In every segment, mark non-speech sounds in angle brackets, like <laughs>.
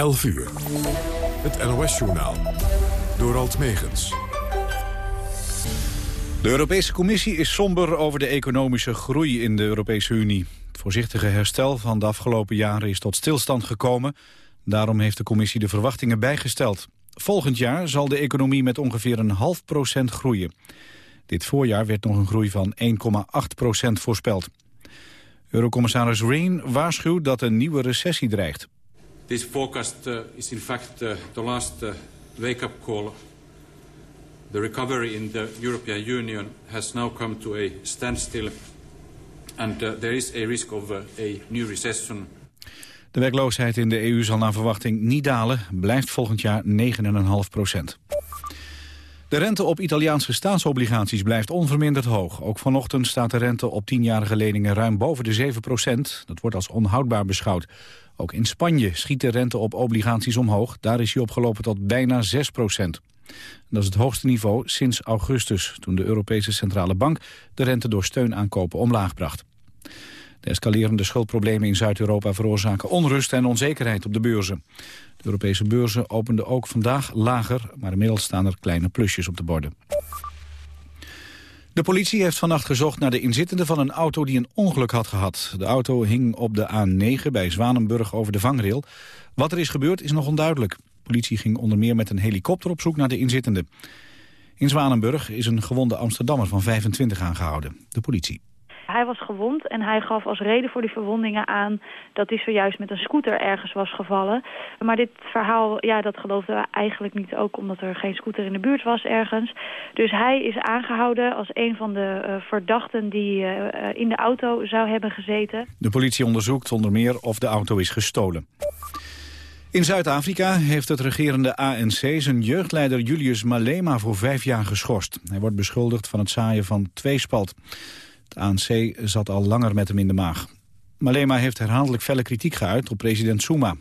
11 uur. Het NOS-journaal. Door Alt Megens. De Europese Commissie is somber over de economische groei in de Europese Unie. Het voorzichtige herstel van de afgelopen jaren is tot stilstand gekomen. Daarom heeft de Commissie de verwachtingen bijgesteld. Volgend jaar zal de economie met ongeveer een half procent groeien. Dit voorjaar werd nog een groei van 1,8 procent voorspeld. Eurocommissaris Rehn waarschuwt dat een nieuwe recessie dreigt. This forecast uh, is in fact the last uh, wake-up call. The recovery in the European Union has now come to a standstill and there is a risk of a new recession. De werkloosheid in de EU zal naar verwachting niet dalen, blijft volgend jaar 9,5 procent. De rente op Italiaanse staatsobligaties blijft onverminderd hoog. Ook vanochtend staat de rente op tienjarige leningen ruim boven de 7 procent. Dat wordt als onhoudbaar beschouwd. Ook in Spanje schiet de rente op obligaties omhoog. Daar is hij opgelopen tot bijna 6 procent. Dat is het hoogste niveau sinds augustus, toen de Europese Centrale Bank de rente door steunaankopen omlaag bracht. De escalerende schuldproblemen in Zuid-Europa veroorzaken onrust en onzekerheid op de beurzen. De Europese beurzen openden ook vandaag lager, maar inmiddels staan er kleine plusjes op de borden. De politie heeft vannacht gezocht naar de inzittende van een auto die een ongeluk had gehad. De auto hing op de A9 bij Zwanenburg over de vangrail. Wat er is gebeurd is nog onduidelijk. De politie ging onder meer met een helikopter op zoek naar de inzittende. In Zwanenburg is een gewonde Amsterdammer van 25 aangehouden. De politie. Hij was gewond en hij gaf als reden voor die verwondingen aan... dat hij zojuist met een scooter ergens was gevallen. Maar dit verhaal, ja, dat geloofden we eigenlijk niet ook... omdat er geen scooter in de buurt was ergens. Dus hij is aangehouden als een van de uh, verdachten... die uh, in de auto zou hebben gezeten. De politie onderzoekt onder meer of de auto is gestolen. In Zuid-Afrika heeft het regerende ANC zijn jeugdleider Julius Malema voor vijf jaar geschorst. Hij wordt beschuldigd van het zaaien van tweespalt. Het ANC zat al langer met hem in de maag. Malema heeft herhaaldelijk felle kritiek geuit op president Zuma.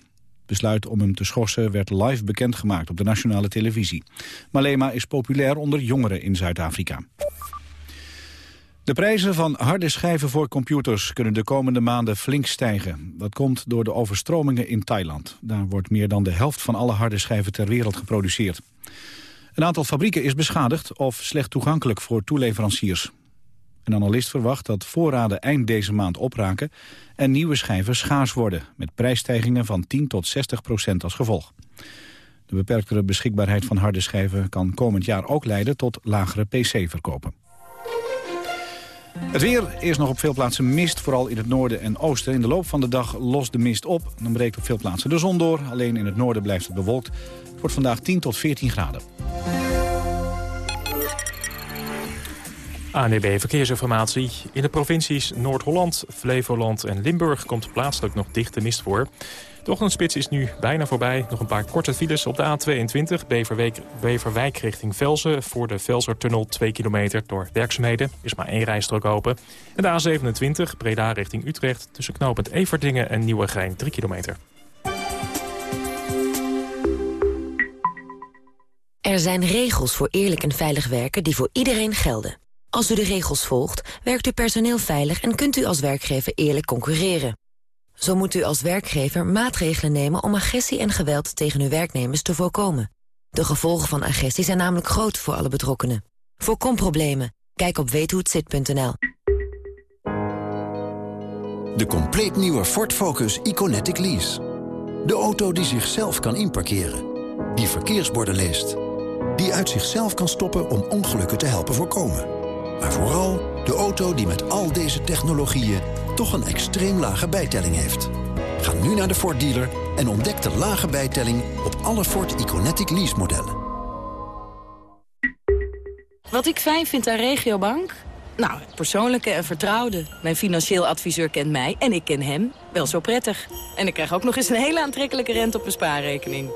besluit om hem te schorsen werd live bekendgemaakt op de nationale televisie. Malema is populair onder jongeren in Zuid-Afrika. De prijzen van harde schijven voor computers kunnen de komende maanden flink stijgen. Dat komt door de overstromingen in Thailand. Daar wordt meer dan de helft van alle harde schijven ter wereld geproduceerd. Een aantal fabrieken is beschadigd of slecht toegankelijk voor toeleveranciers. Een analist verwacht dat voorraden eind deze maand opraken... en nieuwe schijven schaars worden, met prijsstijgingen van 10 tot 60 procent als gevolg. De beperktere beschikbaarheid van harde schijven kan komend jaar ook leiden tot lagere PC-verkopen. Het weer is nog op veel plaatsen mist, vooral in het noorden en oosten. In de loop van de dag lost de mist op. Dan breekt op veel plaatsen de zon door. Alleen in het noorden blijft het bewolkt. Het wordt vandaag 10 tot 14 graden. ANEB Verkeersinformatie. In de provincies Noord-Holland, Flevoland en Limburg komt plaatselijk nog dichte mist voor. De ochtendspits is nu bijna voorbij. Nog een paar korte files op de A22 Beverwijk, richting Velzen... voor de Velsertunnel 2 kilometer door werkzaamheden. is maar één rijstrook open. En de A27 Breda richting Utrecht... tussen knooppunt Everdingen en Nieuwegein 3 kilometer. Er zijn regels voor eerlijk en veilig werken die voor iedereen gelden. Als u de regels volgt, werkt uw personeel veilig... en kunt u als werkgever eerlijk concurreren. Zo moet u als werkgever maatregelen nemen om agressie en geweld tegen uw werknemers te voorkomen. De gevolgen van agressie zijn namelijk groot voor alle betrokkenen. Voorkom problemen. Kijk op weethohetzit.nl. De compleet nieuwe Ford Focus Iconetic Lease. De auto die zichzelf kan inparkeren. Die verkeersborden leest. Die uit zichzelf kan stoppen om ongelukken te helpen voorkomen. Maar vooral de auto die met al deze technologieën toch een extreem lage bijtelling heeft. Ga nu naar de Ford dealer en ontdek de lage bijtelling op alle Ford Iconetic lease modellen. Wat ik fijn vind aan Regiobank? Nou, persoonlijke en vertrouwde. Mijn financieel adviseur kent mij en ik ken hem wel zo prettig. En ik krijg ook nog eens een hele aantrekkelijke rente op mijn spaarrekening.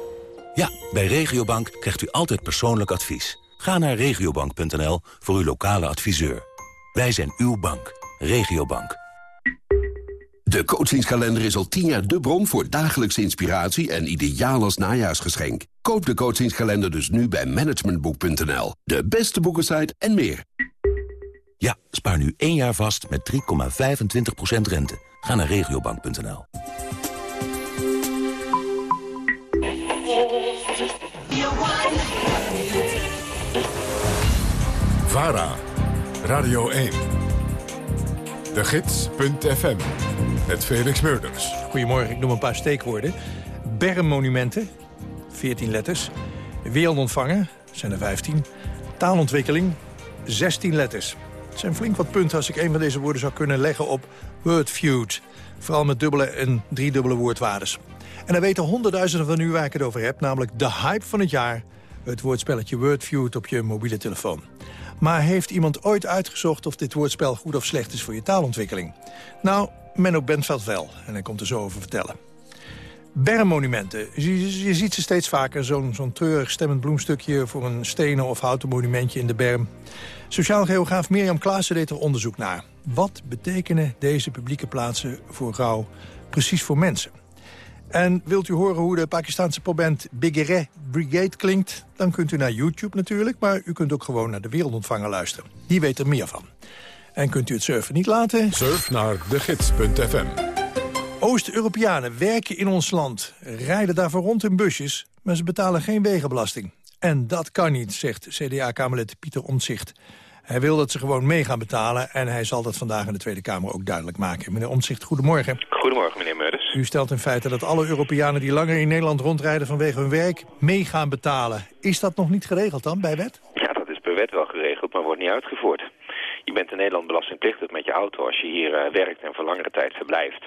Ja, bij Regiobank krijgt u altijd persoonlijk advies. Ga naar regiobank.nl voor uw lokale adviseur. Wij zijn uw bank. Regiobank. De coachingskalender is al tien jaar de bron voor dagelijkse inspiratie en ideaal als najaarsgeschenk. Koop de coachingskalender dus nu bij managementboek.nl. De beste boekensite en meer. Ja, spaar nu één jaar vast met 3,25% rente. Ga naar regiobank.nl. VARA, Radio 1. De Gids.fm, met Felix Meurders. Goedemorgen, ik noem een paar steekwoorden. Bermmonumenten, 14 letters. Wereldontvangen, zijn er 15. Taalontwikkeling, 16 letters. Het zijn flink wat punten als ik een van deze woorden zou kunnen leggen op Wordfeud. Vooral met dubbele en driedubbele woordwaardes. En dan weten honderdduizenden van u waar ik het over heb... namelijk de hype van het jaar, het woordspelletje Wordfeud op je mobiele telefoon. Maar heeft iemand ooit uitgezocht of dit woordspel goed of slecht is voor je taalontwikkeling? Nou, Menno Bentveld wel, en hij komt er zo over vertellen. Bermmonumenten. Je, ziet ze steeds vaker. Zo'n zo'n treurig stemmend bloemstukje voor een stenen of houten monumentje in de berm. Sociaal geograaf Mirjam Klaassen deed er onderzoek naar. Wat betekenen deze publieke plaatsen voor rouw precies voor mensen? En wilt u horen hoe de Pakistanse popband Bigere Brigade klinkt? Dan kunt u naar YouTube natuurlijk, maar u kunt ook gewoon naar de Wereldontvanger luisteren. Die weet er meer van. En kunt u het surfen niet laten? Surf naar degids.fm. Oost-Europeanen werken in ons land, rijden daarvoor rond in busjes... maar ze betalen geen wegenbelasting. En dat kan niet, zegt CDA-Kamerlid Pieter Omtzigt. Hij wil dat ze gewoon mee gaan betalen... en hij zal dat vandaag in de Tweede Kamer ook duidelijk maken. Meneer Omtzigt, goedemorgen. Goedemorgen, meneer Meurders. U stelt in feite dat alle Europeanen die langer in Nederland rondrijden... vanwege hun werk mee gaan betalen. Is dat nog niet geregeld dan, bij wet? Ja, dat is per wet wel geregeld, maar wordt niet uitgevoerd. Je bent in Nederland belastingplichtig met je auto als je hier uh, werkt en voor langere tijd verblijft.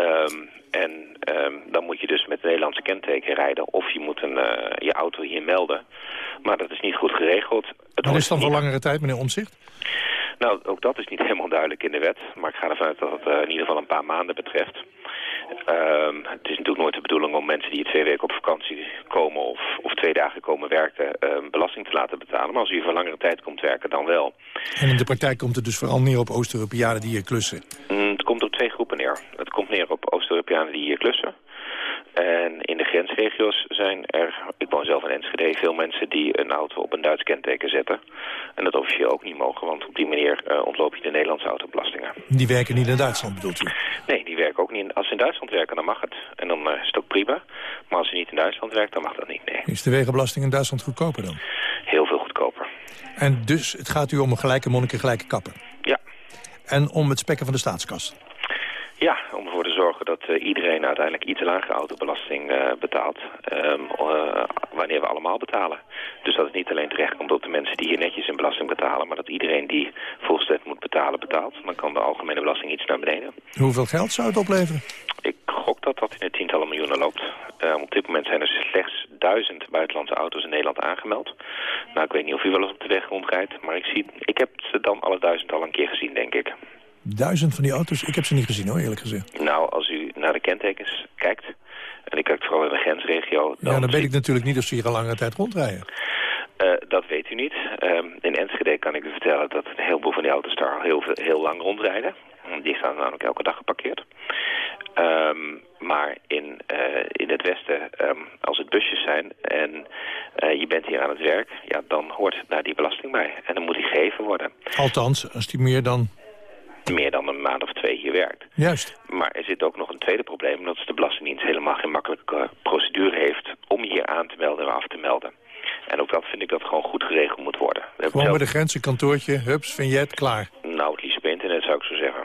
Um, en um, dan moet je dus met een Nederlandse kenteken rijden of je moet een, uh, je auto hier melden. Maar dat is niet goed geregeld. Het Wat is dan voor langere tijd, meneer Omzicht? Nou, ook dat is niet <laughs> helemaal duidelijk in de wet. Maar ik ga ervan uit dat het uh, in ieder geval een paar maanden betreft. Um, het is natuurlijk nooit de bedoeling om mensen die twee weken op vakantie komen of, of twee dagen komen werken um, belasting te laten betalen. Maar als u voor langere tijd komt werken, dan wel. En in de praktijk komt het dus vooral neer op Oost-Europeanen die hier klussen? Mm, het komt op twee groepen neer. Het komt neer op Oost-Europeanen die hier klussen. En in de grensregio's zijn er, ik woon zelf in Enschede, veel mensen die een auto op een Duits kenteken zetten. En dat officieel ook niet mogen, want op die manier uh, ontloop je de Nederlandse autobelastingen. Die werken niet in Duitsland bedoelt u? Nee, die werken ook niet. Als ze in Duitsland werken, dan mag het. En dan uh, is het ook prima. Maar als ze niet in Duitsland werkt, dan mag dat niet, nee. Is de wegenbelasting in Duitsland goedkoper dan? Heel veel goedkoper. En dus het gaat u om een gelijke monniken, gelijke kappen? Ja. En om het spekken van de staatskas? Ja, om ervoor te zorgen dat uh, iedereen uiteindelijk iets lagere autobelasting uh, betaalt. Um, uh, wanneer we allemaal betalen. Dus dat het niet alleen terecht komt op de mensen die hier netjes in belasting betalen... maar dat iedereen die volstrekt moet betalen, betaalt. Dan kan de algemene belasting iets naar beneden. Hoeveel geld zou het opleveren? Ik gok dat dat in de tientallen miljoenen loopt. Um, op dit moment zijn er slechts duizend buitenlandse auto's in Nederland aangemeld. Nou, ik weet niet of u wel eens op de weg rondrijdt... maar ik, zie, ik heb ze dan alle duizend al een keer gezien, denk ik. Duizend van die auto's? Ik heb ze niet gezien hoor, eerlijk gezegd. Nou, als u naar de kentekens kijkt, en ik kijk vooral in de grensregio... Dan ja, dan weet ik natuurlijk niet of ze hier al langere tijd rondrijden. Uh, dat weet u niet. Um, in Enschede kan ik u vertellen dat een heleboel van die auto's daar al heel, veel, heel lang rondrijden. Die staan namelijk elke dag geparkeerd. Um, maar in, uh, in het westen, um, als het busjes zijn en uh, je bent hier aan het werk... ja, dan hoort daar die belasting bij. En dan moet die gegeven worden. Althans, als die meer dan meer dan een maand of twee hier werkt. Juist. Maar er zit ook nog een tweede probleem... dat de Belastingdienst helemaal geen makkelijke procedure heeft... om hier aan te melden en af te melden. En ook dat vind ik dat gewoon goed geregeld moet worden. We gewoon bij de grens, een kantoortje, hups, vignet, klaar. Nou, het liefst bij internet zou ik zo zeggen.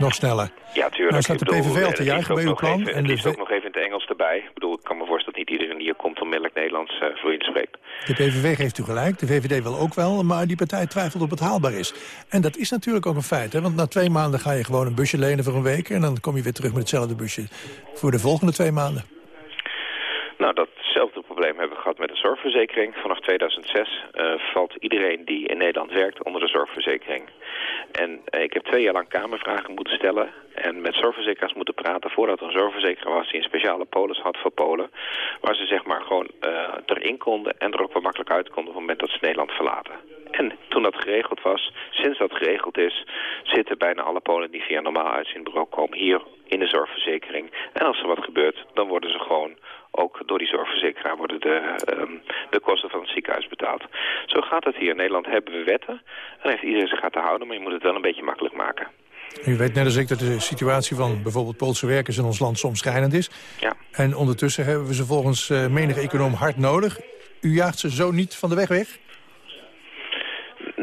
Nog sneller. Ja, tuurlijk. Nou staat de PVV al te juichen bij uw plan. Even, en ook nog even in het Engels erbij. Ik bedoel, ik kan me voorstellen dat niet iedereen die hier komt onmiddellijk Nederlands uh, vloeiend spreekt. De PVV geeft u gelijk, de VVD wil ook wel, maar die partij twijfelt of het haalbaar is. En dat is natuurlijk ook een feit, hè? want na twee maanden ga je gewoon een busje lenen voor een week... en dan kom je weer terug met hetzelfde busje voor de volgende twee maanden. Nou, datzelfde probleem hebben we gehad met de zorgverzekering. Vanaf 2006 uh, valt iedereen die in Nederland werkt onder de zorgverzekering. En uh, ik heb twee jaar lang kamervragen moeten stellen en met zorgverzekeraars moeten praten voordat er een zorgverzekeraar was die een speciale polis had voor Polen. Waar ze zeg maar gewoon uh, erin konden en er ook wel makkelijk uit konden op het moment dat ze Nederland verlaten. En toen dat geregeld was, sinds dat geregeld is, zitten bijna alle Polen die via normaal uitzendbureau komen hier in de zorgverzekering. En als er wat gebeurt, dan worden ze gewoon ook door die zorgverzekeraar worden de, um, de kosten van het ziekenhuis betaald. Zo gaat het hier. In Nederland hebben we wetten. En heeft iedereen zich aan te houden, maar je moet het wel een beetje makkelijk maken. U weet net als ik dat de situatie van bijvoorbeeld Poolse werkers in ons land soms schrijnend is. Ja. En ondertussen hebben we ze volgens uh, menig econoom hard nodig. U jaagt ze zo niet van de weg weg?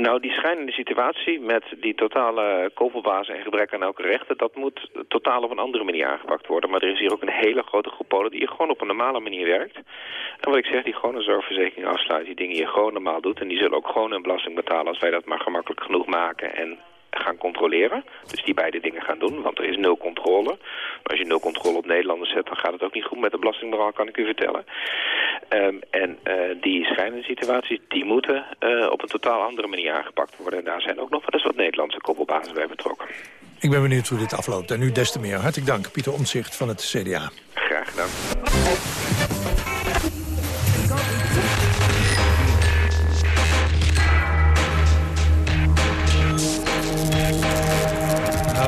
Nou, die schijnende situatie met die totale koppelbazen en gebrek aan elke rechten... dat moet totaal op een andere manier aangepakt worden. Maar er is hier ook een hele grote groep Polen die hier gewoon op een normale manier werkt. En wat ik zeg, die gewoon een zorgverzekering afsluit, die dingen hier gewoon normaal doet... en die zullen ook gewoon hun belasting betalen als wij dat maar gemakkelijk genoeg maken... en gaan controleren. Dus die beide dingen gaan doen, want er is nul controle. Maar als je nul controle op Nederlanders zet, dan gaat het ook niet goed met de belastingmoraal, kan ik u vertellen. Ehm, en uh, die schijnende situaties, die moeten uh, op een totaal andere manier aangepakt worden. En daar zijn ook nog wel eens wat Nederlandse koppelbazen bij betrokken. Ik ben benieuwd hoe dit afloopt. En nu des te meer. Hartelijk dank, Pieter Omtzigt van het CDA. Graag gedaan.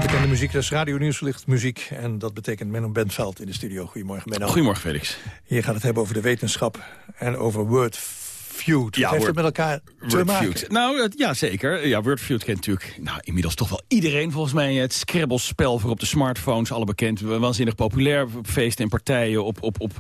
Bekende muziek, dat is Radio Nieuwslicht muziek. En dat betekent Menno Bentveld in de studio. Goedemorgen, Menno. Goedemorgen, Felix. Hier gaat het hebben over de wetenschap en over word Feud. Ja, heeft het met elkaar te maken? Feud. Nou, ja, zeker. Ja, Word Feud kent natuurlijk nou, inmiddels toch wel iedereen volgens mij. Het Scrabble-spel voor op de smartphones, alle bekend. Waanzinnig populair op feesten en partijen, op, op, op,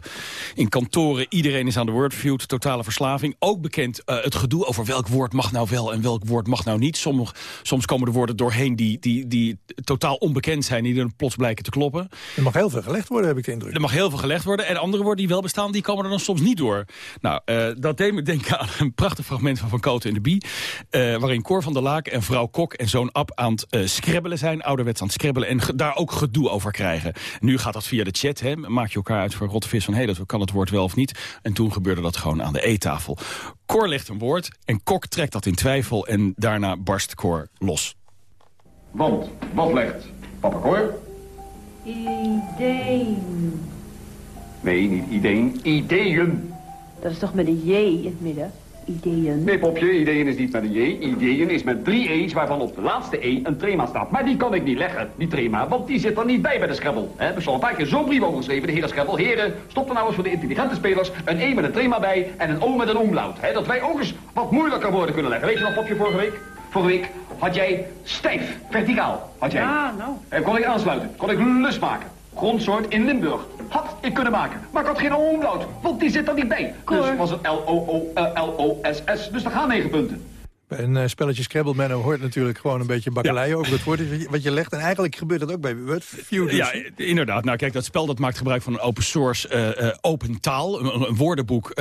in kantoren. Iedereen is aan de Word Feud, totale verslaving. Ook bekend uh, het gedoe over welk woord mag nou wel en welk woord mag nou niet. Sommig, soms komen er woorden doorheen die, die, die totaal onbekend zijn, die er plots blijken te kloppen. Er mag heel veel gelegd worden, heb ik de indruk. Er mag heel veel gelegd worden. En andere woorden die wel bestaan, die komen er dan soms niet door. Nou, uh, dat deed me denken aan <laughs> een prachtig fragment van Van Koten in de Bie. Uh, waarin Cor van der Laak en vrouw Kok en zoon Ab aan het uh, scrabbelen zijn. Ouderwets aan het scrabbelen. En daar ook gedoe over krijgen. Nu gaat dat via de chat. Hè. Maak je elkaar uit voor rotvis van... hé, hey, dat kan het woord wel of niet. En toen gebeurde dat gewoon aan de eettafel. Cor legt een woord en Kok trekt dat in twijfel. En daarna barst Cor los. Want, wat legt papa Cor? Ideeën. Nee, niet ideeën. Ideeën. Dat is toch met een J in het midden? Ideeën. Nee, popje, ideeën is niet met een J. Ideeën is met drie E's, waarvan op de laatste E een trema staat. Maar die kan ik niet leggen, die trema, want die zit er niet bij bij de Scrabble. He, we al een paar keer zo'n brief overgeschreven, de hele Scrabble. Heren, stop er nou eens voor de intelligente spelers een E met een trema bij en een O met een omlaut. He, dat wij ook eens wat moeilijker woorden kunnen leggen. Weet je nog, popje, vorige week? Vorige week had jij stijf, verticaal, had jij. Ja, nou. En kon ik aansluiten, kon ik lus maken. Grondsoort in Limburg. Had ik kunnen maken. Maar ik had geen omlaut, want die zit er niet bij. Cor. Dus was het L-O-O-L-O-S-S. Dus daar gaan negen punten. Bij een uh, spelletje Scrabble, Menno, hoort natuurlijk gewoon een beetje bakkeleien over het woord wat je legt. En eigenlijk gebeurt dat ook bij Wordfeud. Ja, inderdaad. Nou kijk, dat spel dat maakt gebruik van een open source uh, uh, open taal. Een, een woordenboek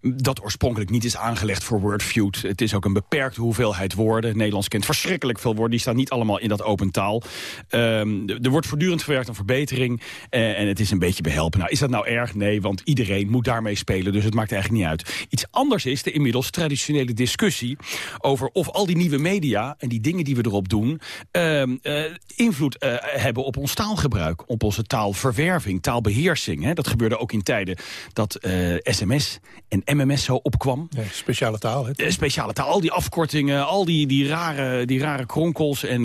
dat oorspronkelijk niet is aangelegd voor Wordfeud. Het is ook een beperkte hoeveelheid woorden. Nederlands kent verschrikkelijk veel woorden. Die staan niet allemaal in dat open taal. Um, er wordt voortdurend gewerkt aan verbetering. en het is een beetje behelpen. Nou, is dat nou erg? Nee, want iedereen moet daarmee spelen. Dus het maakt eigenlijk niet uit. Iets anders is de inmiddels traditionele discussie over of al die nieuwe media en die dingen die we erop doen... Uh, uh, invloed uh, hebben op ons taalgebruik, op onze taalverwerving, taalbeheersing. Hè? Dat gebeurde ook in tijden dat sms en mms zo opkwam. Nee, speciale taal. Hè? speciale taal, al die afkortingen, al die, die, rare, die rare kronkels. En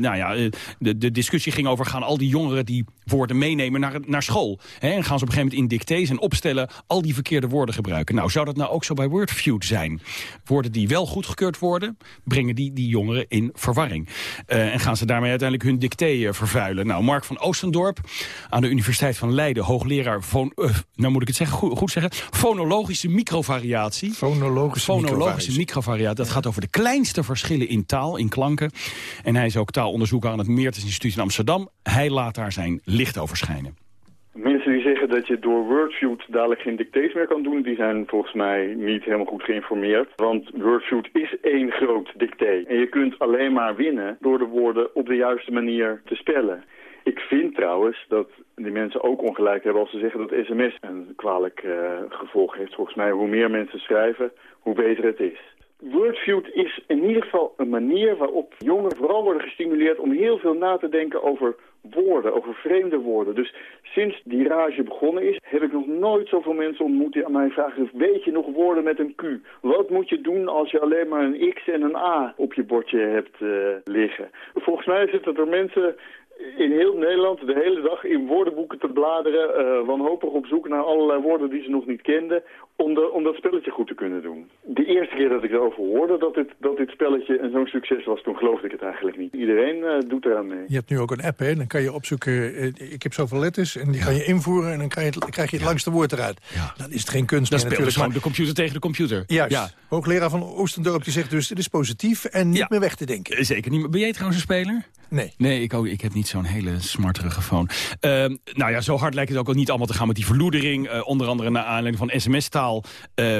nou ja, de, de discussie ging over, gaan al die jongeren die woorden meenemen naar, naar school? Hè? En gaan ze op een gegeven moment in dictées en opstellen al die verkeerde woorden gebruiken? Nou, zou dat nou ook zo bij Wordfeud zijn? Woorden die wel goedgekeurd worden, brengen die die jongeren in verwarring. Uh, en gaan ze daarmee uiteindelijk hun dicté uh, vervuilen. Nou, Mark van Oostendorp aan de Universiteit van Leiden, hoogleraar, von, uh, nou moet ik het zeggen, goed, goed zeggen, fonologische microvariatie. Fonologische, fonologische microvariatie. Dat gaat over de kleinste verschillen in taal, in klanken. En hij is ook taalonderzoeker aan het Meertens Instituut in Amsterdam. Hij laat daar zijn licht over schijnen. Mensen die zeggen dat je door Wordfeud dadelijk geen dictates meer kan doen... die zijn volgens mij niet helemaal goed geïnformeerd. Want Wordfeud is één groot dicté. En je kunt alleen maar winnen door de woorden op de juiste manier te spellen. Ik vind trouwens dat die mensen ook ongelijk hebben als ze zeggen dat sms een kwalijk uh, gevolg heeft. Volgens mij hoe meer mensen schrijven, hoe beter het is. Wordfeud is in ieder geval een manier waarop jongeren vooral worden gestimuleerd om heel veel na te denken over woorden, over vreemde woorden. Dus sinds die rage begonnen is, heb ik nog nooit zoveel mensen ontmoet die aan mij vragen, weet je nog woorden met een Q? Wat moet je doen als je alleen maar een X en een A op je bordje hebt uh, liggen? Volgens mij zitten er mensen in heel Nederland de hele dag in woordenboeken te bladeren, uh, wanhopig op zoek naar allerlei woorden die ze nog niet kenden, om, de, om dat spelletje goed te kunnen doen. De eerste keer dat ik erover hoorde dat dit, dat dit spelletje een zo'n succes was, toen geloofde ik het eigenlijk niet. Iedereen uh, doet eraan mee. Je hebt nu ook een app, hè? Dan kan je opzoeken, uh, ik heb zoveel letters, en die kan je invoeren en dan krijg je het, krijg je het langste woord eruit. Ja. Dan is het geen kunst dat meer natuurlijk. gewoon de computer tegen de computer. Juist. Ja. Hoogleraar van Oostendorp die zegt dus, dit is positief en niet meer weg te denken. Zeker niet. Ben jij trouwens een speler? Nee. Nee, ik, ook, ik heb niet zo'n hele smartere telefoon. Uh, nou ja, zo hard lijkt het ook al niet allemaal te gaan met die verloedering. Uh, onder andere naar aanleiding van sms-taal uh,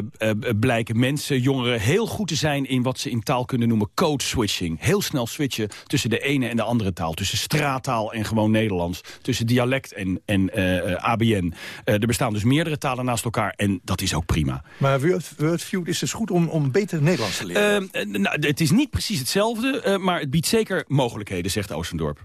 blijken mensen, jongeren... heel goed te zijn in wat ze in taal kunnen noemen code switching. Heel snel switchen tussen de ene en de andere taal. Tussen straattaal en gewoon Nederlands. Tussen dialect en, en ABN. er bestaan dus meerdere talen naast elkaar en dat is ook prima. Maar Wordview is dus goed om, om beter Nederlands te leren? Ehm, nou, het is niet precies hetzelfde, maar het biedt zeker mogelijkheden, zegt Oostendorp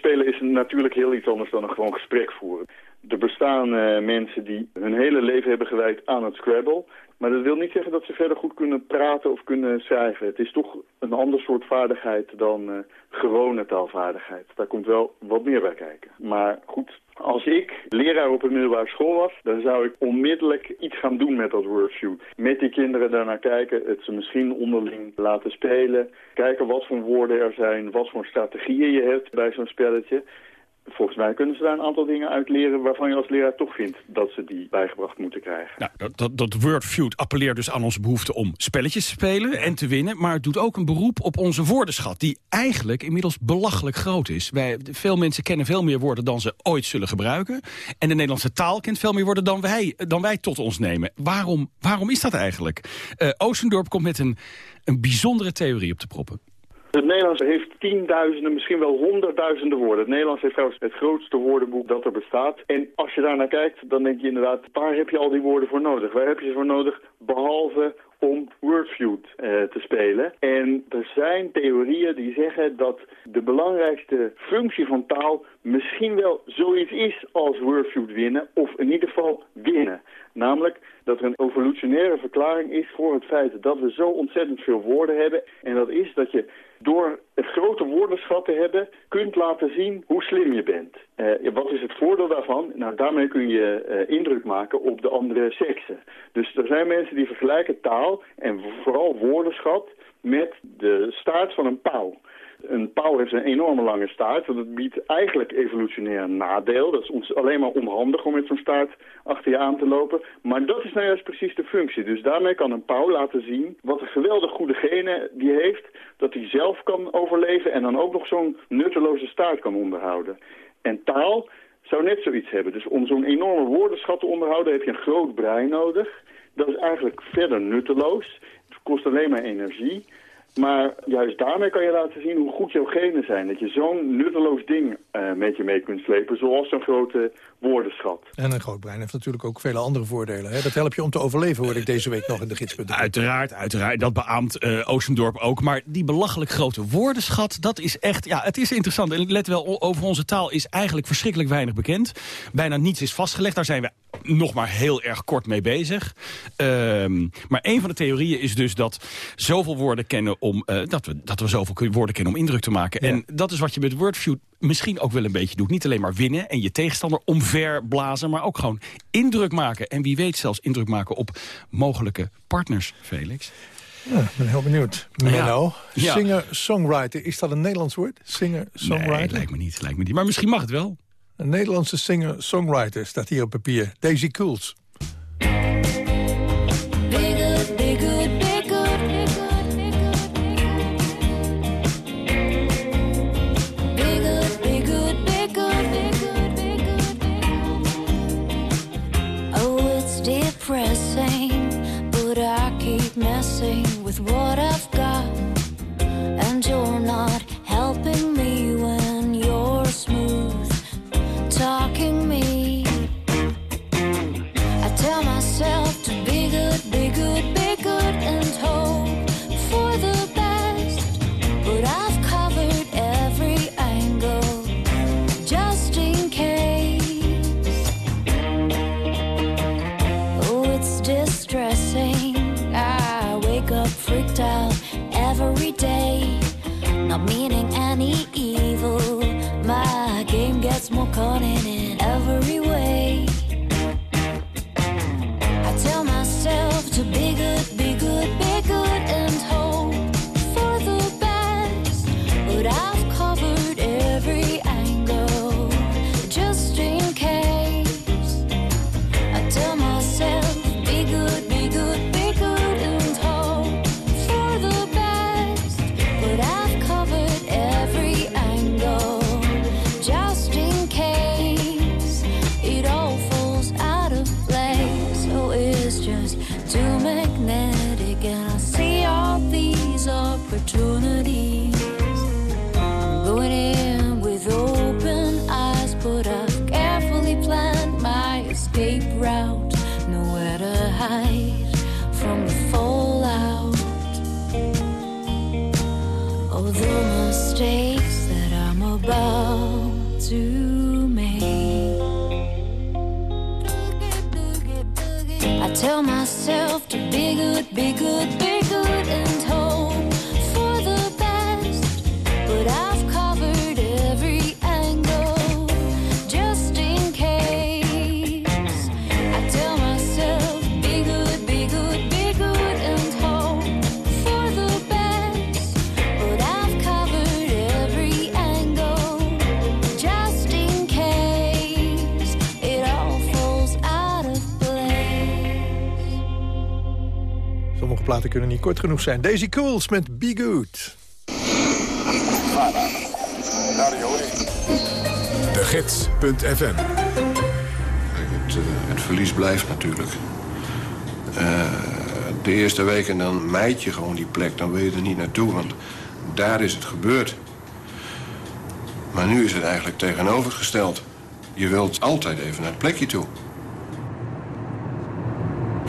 spelen is natuurlijk heel iets anders dan een gewoon gesprek voeren. Er bestaan uh, mensen die hun hele leven hebben gewijd aan het Scrabble. Maar dat wil niet zeggen dat ze verder goed kunnen praten of kunnen schrijven. Het is toch een ander soort vaardigheid dan uh, gewone taalvaardigheid. Daar komt wel wat meer bij kijken. Maar goed, als ik leraar op een middelbare school was, dan zou ik onmiddellijk iets gaan doen met dat Wordview. Met die kinderen daarnaar kijken, het ze misschien onderling laten spelen. Kijken wat voor woorden er zijn, wat voor strategieën je hebt bij zo'n spelletje volgens mij kunnen ze daar een aantal dingen uit leren... waarvan je als leraar toch vindt dat ze die bijgebracht moeten krijgen. Nou, dat, dat, dat Wordfeud appelleert dus aan onze behoefte om spelletjes te spelen en te winnen... maar het doet ook een beroep op onze woordenschat... die eigenlijk inmiddels belachelijk groot is. Wij, veel mensen kennen veel meer woorden dan ze ooit zullen gebruiken. En de Nederlandse taal kent veel meer woorden dan wij, dan wij tot ons nemen. Waarom, waarom is dat eigenlijk? Uh, Oostendorp komt met een, een bijzondere theorie op te proppen. Het Nederlands heeft tienduizenden, misschien wel honderdduizenden woorden. Het Nederlands heeft trouwens het grootste woordenboek dat er bestaat. En als je daar naar kijkt, dan denk je inderdaad, waar heb je al die woorden voor nodig? Waar heb je ze voor nodig, behalve om Wordfeud uh, te spelen. En er zijn theorieën die zeggen dat de belangrijkste functie van taal misschien wel zoiets is als Wordfeud winnen, of in ieder geval winnen. Namelijk dat er een evolutionaire verklaring is voor het feit dat we zo ontzettend veel woorden hebben. En dat is dat je door het grote woordenschat te hebben, kunt laten zien hoe slim je bent. Uh, wat is het voordeel daarvan? Nou, daarmee kun je uh, indruk maken op de andere seksen. Dus er zijn mensen die vergelijken taal en vooral woordenschat met de staart van een pauw. Een pauw heeft een enorme lange staart. Dat biedt eigenlijk evolutionair nadeel. Dat is ons alleen maar onhandig om met zo'n staart achter je aan te lopen. Maar dat is nou juist precies de functie. Dus daarmee kan een pauw laten zien wat een geweldig goede genen die heeft. Dat hij zelf kan overleven en dan ook nog zo'n nutteloze staart kan onderhouden. En taal zou net zoiets hebben. Dus om zo'n enorme woordenschat te onderhouden heb je een groot brein nodig. Dat is eigenlijk verder nutteloos. Het kost alleen maar energie. Maar juist daarmee kan je laten zien hoe goed jouw genen zijn. Dat je zo'n nutteloos ding uh, met je mee kunt slepen, zoals zo'n grote woordenschat. En een groot brein heeft natuurlijk ook vele andere voordelen. Hè? Dat helpt je om te overleven, hoorde ik deze week nog in de gids.nl. Uiteraard, uiteraard. Dat beaamt uh, Oostendorp ook. Maar die belachelijk grote woordenschat, dat is echt... Ja, het is interessant. En let wel, over onze taal is eigenlijk verschrikkelijk weinig bekend. Bijna niets is vastgelegd. Daar zijn we nog maar heel erg kort mee bezig. Um, maar een van de theorieën is dus dat zoveel woorden kennen om... Uh, dat, we, dat we zoveel woorden kennen om indruk te maken. Ja. En dat is wat je met Wordfeud misschien ook wel een beetje doet. Niet alleen maar winnen en je tegenstander omverblazen... maar ook gewoon indruk maken. En wie weet zelfs indruk maken op mogelijke partners, Felix. Ja, ik ben heel benieuwd. Menno, ja. singer-songwriter, is dat een Nederlands woord? Singer-songwriter? Nee, lijkt me, niet, lijkt me niet. Maar misschien mag het wel. Een Nederlandse singer-songwriter staat hier op papier. Daisy Cools. To. I tell myself to be good, be good, be platen kunnen niet kort genoeg zijn. Daisy Cools met Be Good. De Gids.fm Het, eh, het verlies blijft natuurlijk. Eh, de eerste weken dan mijd je gewoon die plek. Dan wil je er niet naartoe, want daar is het gebeurd. Maar nu is het eigenlijk tegenovergesteld. Je wilt altijd even naar het plekje toe.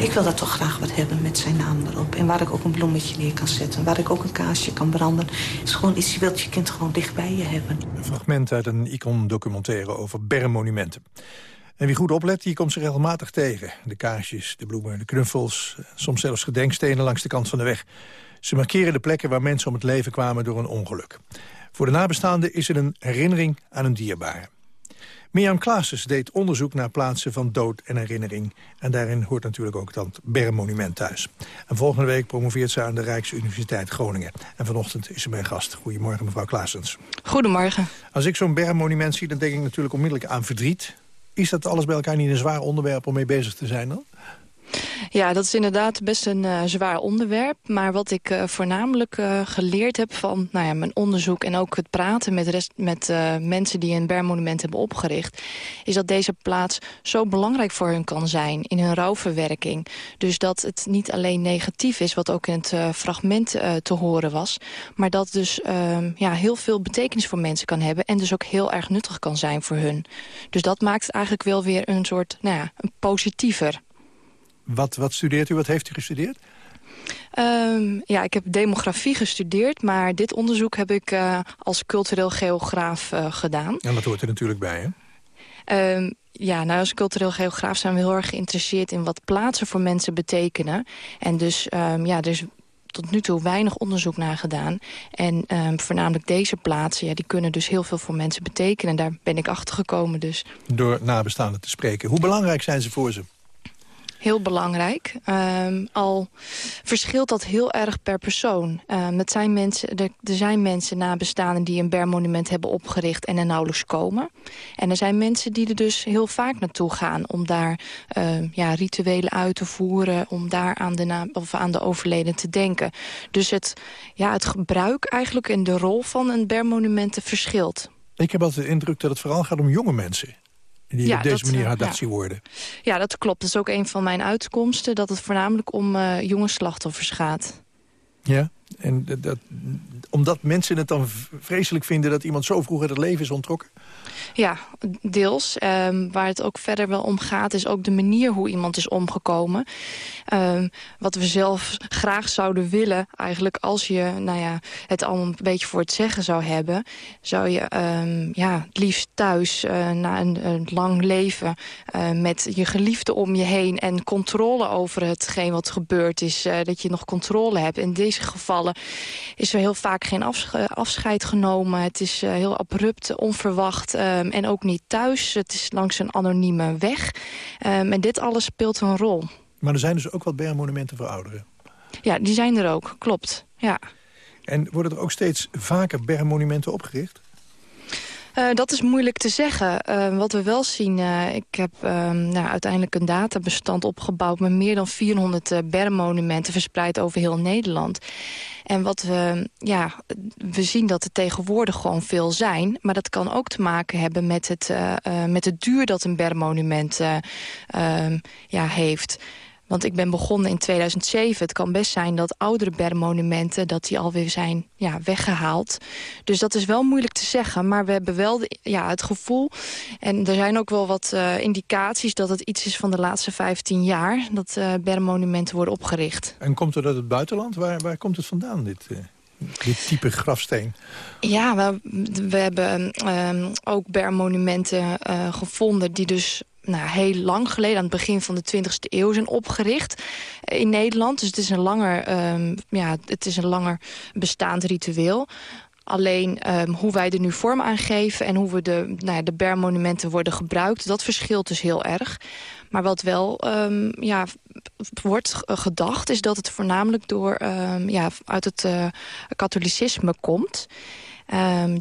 Ik wil daar toch graag wat hebben met zijn naam erop. En waar ik ook een bloemetje neer kan zetten. Waar ik ook een kaasje kan branden. Is gewoon iets, je wilt je kind gewoon dicht bij je hebben. Een fragment uit een icon-documentaire over bermmonumenten. En wie goed oplet, die komt ze regelmatig tegen. De kaarsjes, de bloemen, de knuffels, soms zelfs gedenkstenen langs de kant van de weg. Ze markeren de plekken waar mensen om het leven kwamen door een ongeluk. Voor de nabestaanden is het een herinnering aan een dierbare. Mirjam Klaassen deed onderzoek naar plaatsen van dood en herinnering. En daarin hoort natuurlijk ook dat bermmonument thuis. En volgende week promoveert ze aan de Rijksuniversiteit Groningen. En vanochtend is ze mijn gast. Goedemorgen, mevrouw Klaassens. Goedemorgen. Als ik zo'n bermmonument zie, dan denk ik natuurlijk onmiddellijk aan verdriet. Is dat alles bij elkaar niet een zwaar onderwerp om mee bezig te zijn dan? Ja, dat is inderdaad best een uh, zwaar onderwerp. Maar wat ik uh, voornamelijk uh, geleerd heb van nou ja, mijn onderzoek... en ook het praten met, mensen die een bermmonument hebben opgericht... is dat deze plaats zo belangrijk voor hun kan zijn in hun rouwverwerking. Dus dat het niet alleen negatief is, wat ook in het fragment te horen was... maar dat dus ehm, ja, heel veel betekenis voor mensen kan hebben... en dus ook heel erg nuttig kan zijn voor hun. Dus dat maakt eigenlijk wel weer een soort nou ja, een positiever... Wat, wat studeert u? Wat heeft u gestudeerd? Um, ja, ik heb demografie gestudeerd, maar dit onderzoek heb ik uh, als cultureel geograaf uh, gedaan. En dat hoort er natuurlijk bij, hè? Um, ja, nou als cultureel geograaf zijn we heel erg geïnteresseerd in wat plaatsen voor mensen betekenen. En dus um, ja, er is tot nu toe weinig onderzoek naar gedaan. En um, voornamelijk deze plaatsen, ja, die kunnen dus heel veel voor mensen betekenen. En daar ben ik achter gekomen dus. Door nabestaanden te spreken. Hoe belangrijk zijn ze voor ze? Heel belangrijk. Um, al verschilt dat heel erg per persoon. Um, zijn mensen, er, zijn mensen nabestaanden die een bermmonument hebben opgericht en er nauwelijks komen. En er zijn mensen die er dus heel vaak naartoe gaan om daar um, ja, rituelen uit te voeren, om daar aan de, naam, of aan de overleden te denken. Dus het, ja, het gebruik eigenlijk en de rol van een bermmonument verschilt. Ik heb altijd de indruk dat het vooral gaat om jonge mensen die ja, op deze dat, manier herdacht zien ja. worden. Ja, dat klopt. Dat is ook een van mijn uitkomsten... dat het voornamelijk om uh, jonge slachtoffers gaat. Ja, en dat, omdat mensen het dan vreselijk vinden... dat iemand zo vroeg uit het leven is ontrokken? Ja, deels. Um, waar het ook verder wel om gaat... is ook de manier hoe iemand is omgekomen. Um, wat we zelf graag zouden willen... eigenlijk als je nou ja, het allemaal een beetje voor het zeggen zou hebben... zou je um, ja, het liefst thuis uh, na een, een, lang leven... Uh, met je geliefde om je heen... en controle over hetgeen wat gebeurd is... Uh, dat je nog controle hebt. In deze gevallen is er heel vaak geen afscheid genomen. Het is heel abrupt, onverwacht... Um, en ook niet thuis. Het is langs een anonieme weg. Um, en dit alles speelt een rol. Maar er zijn dus ook wat bermmonumenten voor ouderen? Ja, die zijn er ook, klopt. Ja. En worden er ook steeds vaker bermmonumenten opgericht? Uh, dat is moeilijk te zeggen. Uh, wat we wel zien, uh, ik heb nou, uiteindelijk een databestand opgebouwd... met meer dan 400 bermmonumenten verspreid over heel Nederland. En wat we, ja, we zien dat er tegenwoordig gewoon veel zijn. Maar dat kan ook te maken hebben met het, met het duur dat een bermmonument ja, heeft. Want ik ben begonnen in 2007. Het kan best zijn dat oudere bermmonumenten... dat die alweer zijn ja, weggehaald. Dus dat is wel moeilijk te zeggen. Maar we hebben wel de, ja, het gevoel... en er zijn ook wel wat uh, indicaties dat het iets is van de laatste 15 jaar... dat uh, bermmonumenten worden opgericht. En komt het uit het buitenland? Waar, waar komt het vandaan, dit... Uh dit type grafsteen? Ja, we, we hebben um, ook bermmonumenten uh, gevonden... die dus nou, heel lang geleden, aan het begin van de 20e eeuw... zijn opgericht in Nederland. Dus het is een langer, um, ja, het is een langer bestaand ritueel. Alleen um, hoe wij er nu vorm aan geven... en hoe we de, nou ja, de worden gebruikt... dat verschilt dus heel erg. Maar wat wel um, ja, wordt gedacht... is dat het voornamelijk door, ja, uit het uh, katholicisme komt.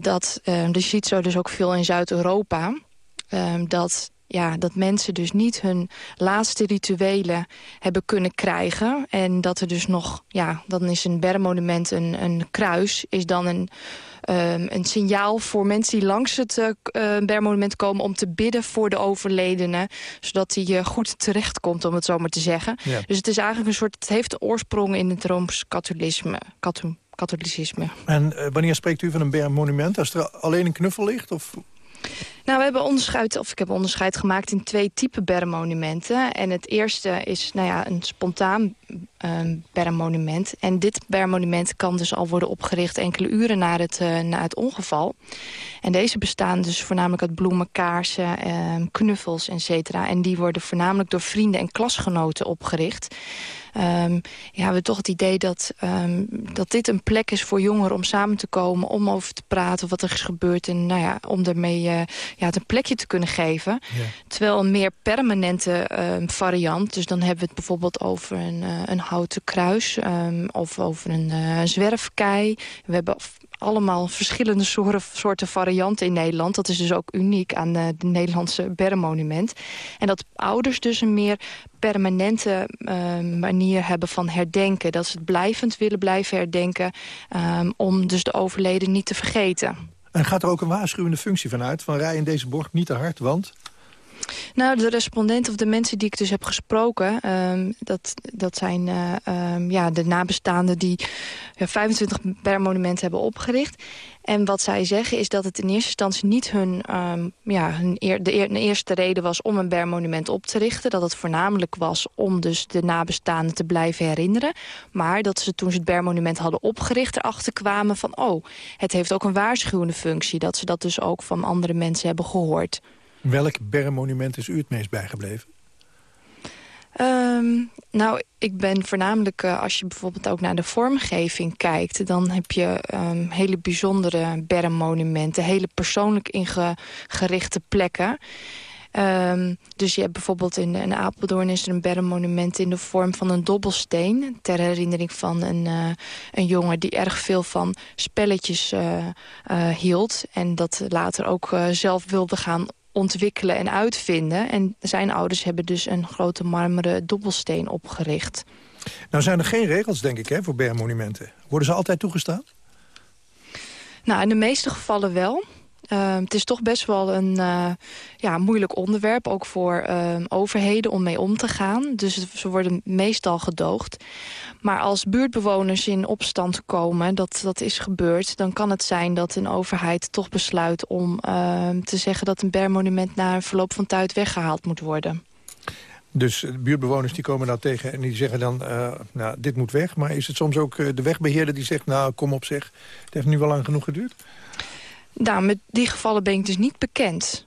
Dat, dus je ziet zo dus ook veel in Zuid-Europa... Dat ja, dat mensen dus niet hun laatste rituelen hebben kunnen krijgen. En dat er dus nog, ja, dan is een bermmonument, een, een kruis, is dan een, um, een signaal voor mensen die langs het uh, bermmonument komen om te bidden voor de overledene. Zodat hij uh, goed terechtkomt, om het zo maar te zeggen. Ja. Dus het is eigenlijk een soort, het heeft de oorsprong in het Rooms-katholicisme. Katholicisme. En uh, wanneer spreekt u van een bermmonument? Als er alleen een knuffel ligt? Of... Nou, we hebben onderscheid, of ik heb onderscheid gemaakt in twee typen bermmonumenten. En het eerste is nou ja, een spontaan um, bermmonument. En dit bermmonument kan dus al worden opgericht enkele uren na het, uh, na het ongeval. En deze bestaan dus voornamelijk uit bloemen, kaarsen, um, knuffels, etc. En die worden voornamelijk door vrienden en klasgenoten opgericht. Um, ja, we hebben toch het idee dat, dat dit een plek is voor jongeren om samen te komen... om over te praten wat er is gebeurd en nou ja, om ermee uh, ja, het een plekje te kunnen geven. Ja. Terwijl een meer permanente um, variant, dus dan hebben we het bijvoorbeeld over een, uh, een houten kruis... of over een uh, zwerfkei. We hebben allemaal verschillende soorten, soorten varianten in Nederland. Dat is dus ook uniek aan de, de Nederlandse bermmonument. En dat ouders dus een meer permanente uh, manier hebben van herdenken. Dat ze het blijvend willen blijven herdenken... Um, om dus de overleden niet te vergeten. En gaat er ook een waarschuwende functie van uit? Van rij in deze bocht niet te hard, want... Nou, de respondenten of de mensen die ik dus heb gesproken... Um, dat, dat zijn uh, um, ja, de nabestaanden die ja, 25 bermmonumenten hebben opgericht. En wat zij zeggen is dat het in eerste instantie niet hun, um, ja, hun de, eer, de, eerste reden was om een bermmonument op te richten. Dat het voornamelijk was om dus de nabestaanden te blijven herinneren. Maar dat ze toen ze het bermmonument hadden opgericht erachter kwamen van... oh, het heeft ook een waarschuwende functie. Dat ze dat dus ook van andere mensen hebben gehoord. Welk bermmonument is u het meest bijgebleven? Um, nou, ik ben voornamelijk, uh, als je bijvoorbeeld ook naar de vormgeving kijkt... dan heb je um, hele bijzondere bermmonumenten, hele persoonlijk ingerichte plekken. Um, dus je hebt bijvoorbeeld in, in Apeldoorn is er een bermmonument in de vorm van een dobbelsteen. Ter herinnering van een, uh, een jongen die erg veel van spelletjes uh, hield. En dat later ook zelf wilde gaan ontwikkelen en uitvinden. En zijn ouders hebben dus een grote marmeren dobbelsteen opgericht. Nou zijn er geen regels, denk ik, hè, voor bermmonumenten. Worden ze altijd toegestaan? Nou, in de meeste gevallen wel. Uh, het is toch best wel een uh, ja, moeilijk onderwerp, ook voor uh, overheden om mee om te gaan. Dus ze worden meestal gedoogd. Maar als buurtbewoners in opstand komen, dat, dat is gebeurd... dan kan het zijn dat een overheid toch besluit om ehm, te zeggen... dat een bermmonument na een verloop van tijd weggehaald moet worden. Dus buurtbewoners die komen nou tegen en die zeggen dan... Uh, nou, dit moet weg. Maar is het soms ook de wegbeheerder die zegt... nou, kom op zeg, het heeft nu wel lang genoeg geduurd? Nou, met die gevallen ben ik dus niet bekend.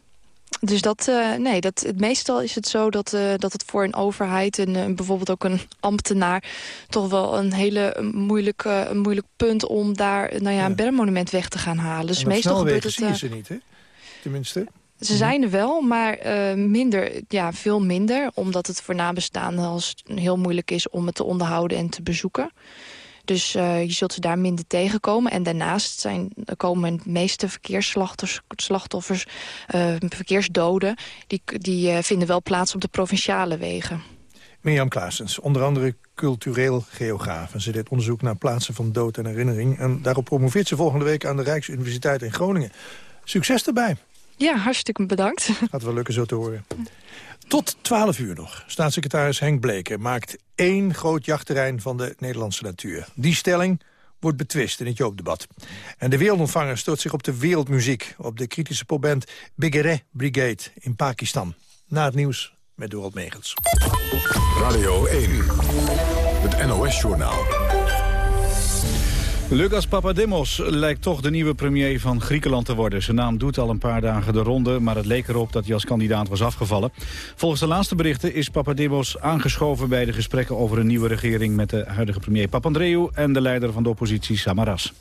Dus dat, uh, nee, dat, het, meestal is het zo dat, uh, dat het voor een overheid... en uh, bijvoorbeeld ook een ambtenaar... toch wel een hele moeilijk, een moeilijk punt om daar nou ja, een bermmonument weg te gaan halen. Dus meestal gebeurt het... ze niet, hè? Tenminste. Ze zijn er wel, maar minder, ja, veel minder. Omdat het voor nabestaanden als heel moeilijk is om het te onderhouden en te bezoeken. Dus uh, je zult ze daar minder tegenkomen. En daarnaast zijn, komen de meeste verkeersslachtoffers, uh, verkeersdoden... die, die uh, vinden wel plaats op de provinciale wegen. Mirjam Klaasens, onder andere cultureel geograaf. En ze deed onderzoek naar plaatsen van dood en herinnering. En daarop promoveert ze volgende week aan de Rijksuniversiteit in Groningen. Succes erbij. Ja, hartstikke bedankt. Gaat wel lukken zo te horen. Tot 12 uur nog. Staatssecretaris Henk Bleken maakt één groot jachtterrein van de Nederlandse natuur. Die stelling wordt betwist in het Joopdebat. En de wereldontvanger stoot zich op de wereldmuziek... op de kritische popband Bigeret Brigade in Pakistan. Na het nieuws met Dorald Megens. Radio 1, het NOS-journaal. Lucas Papademos lijkt toch de nieuwe premier van Griekenland te worden. Zijn naam doet al een paar dagen de ronde, maar het leek erop dat hij als kandidaat was afgevallen. Volgens de laatste berichten is Papademos aangeschoven bij de gesprekken over een nieuwe regering met de huidige premier Papandreou en de leider van de oppositie Samaras.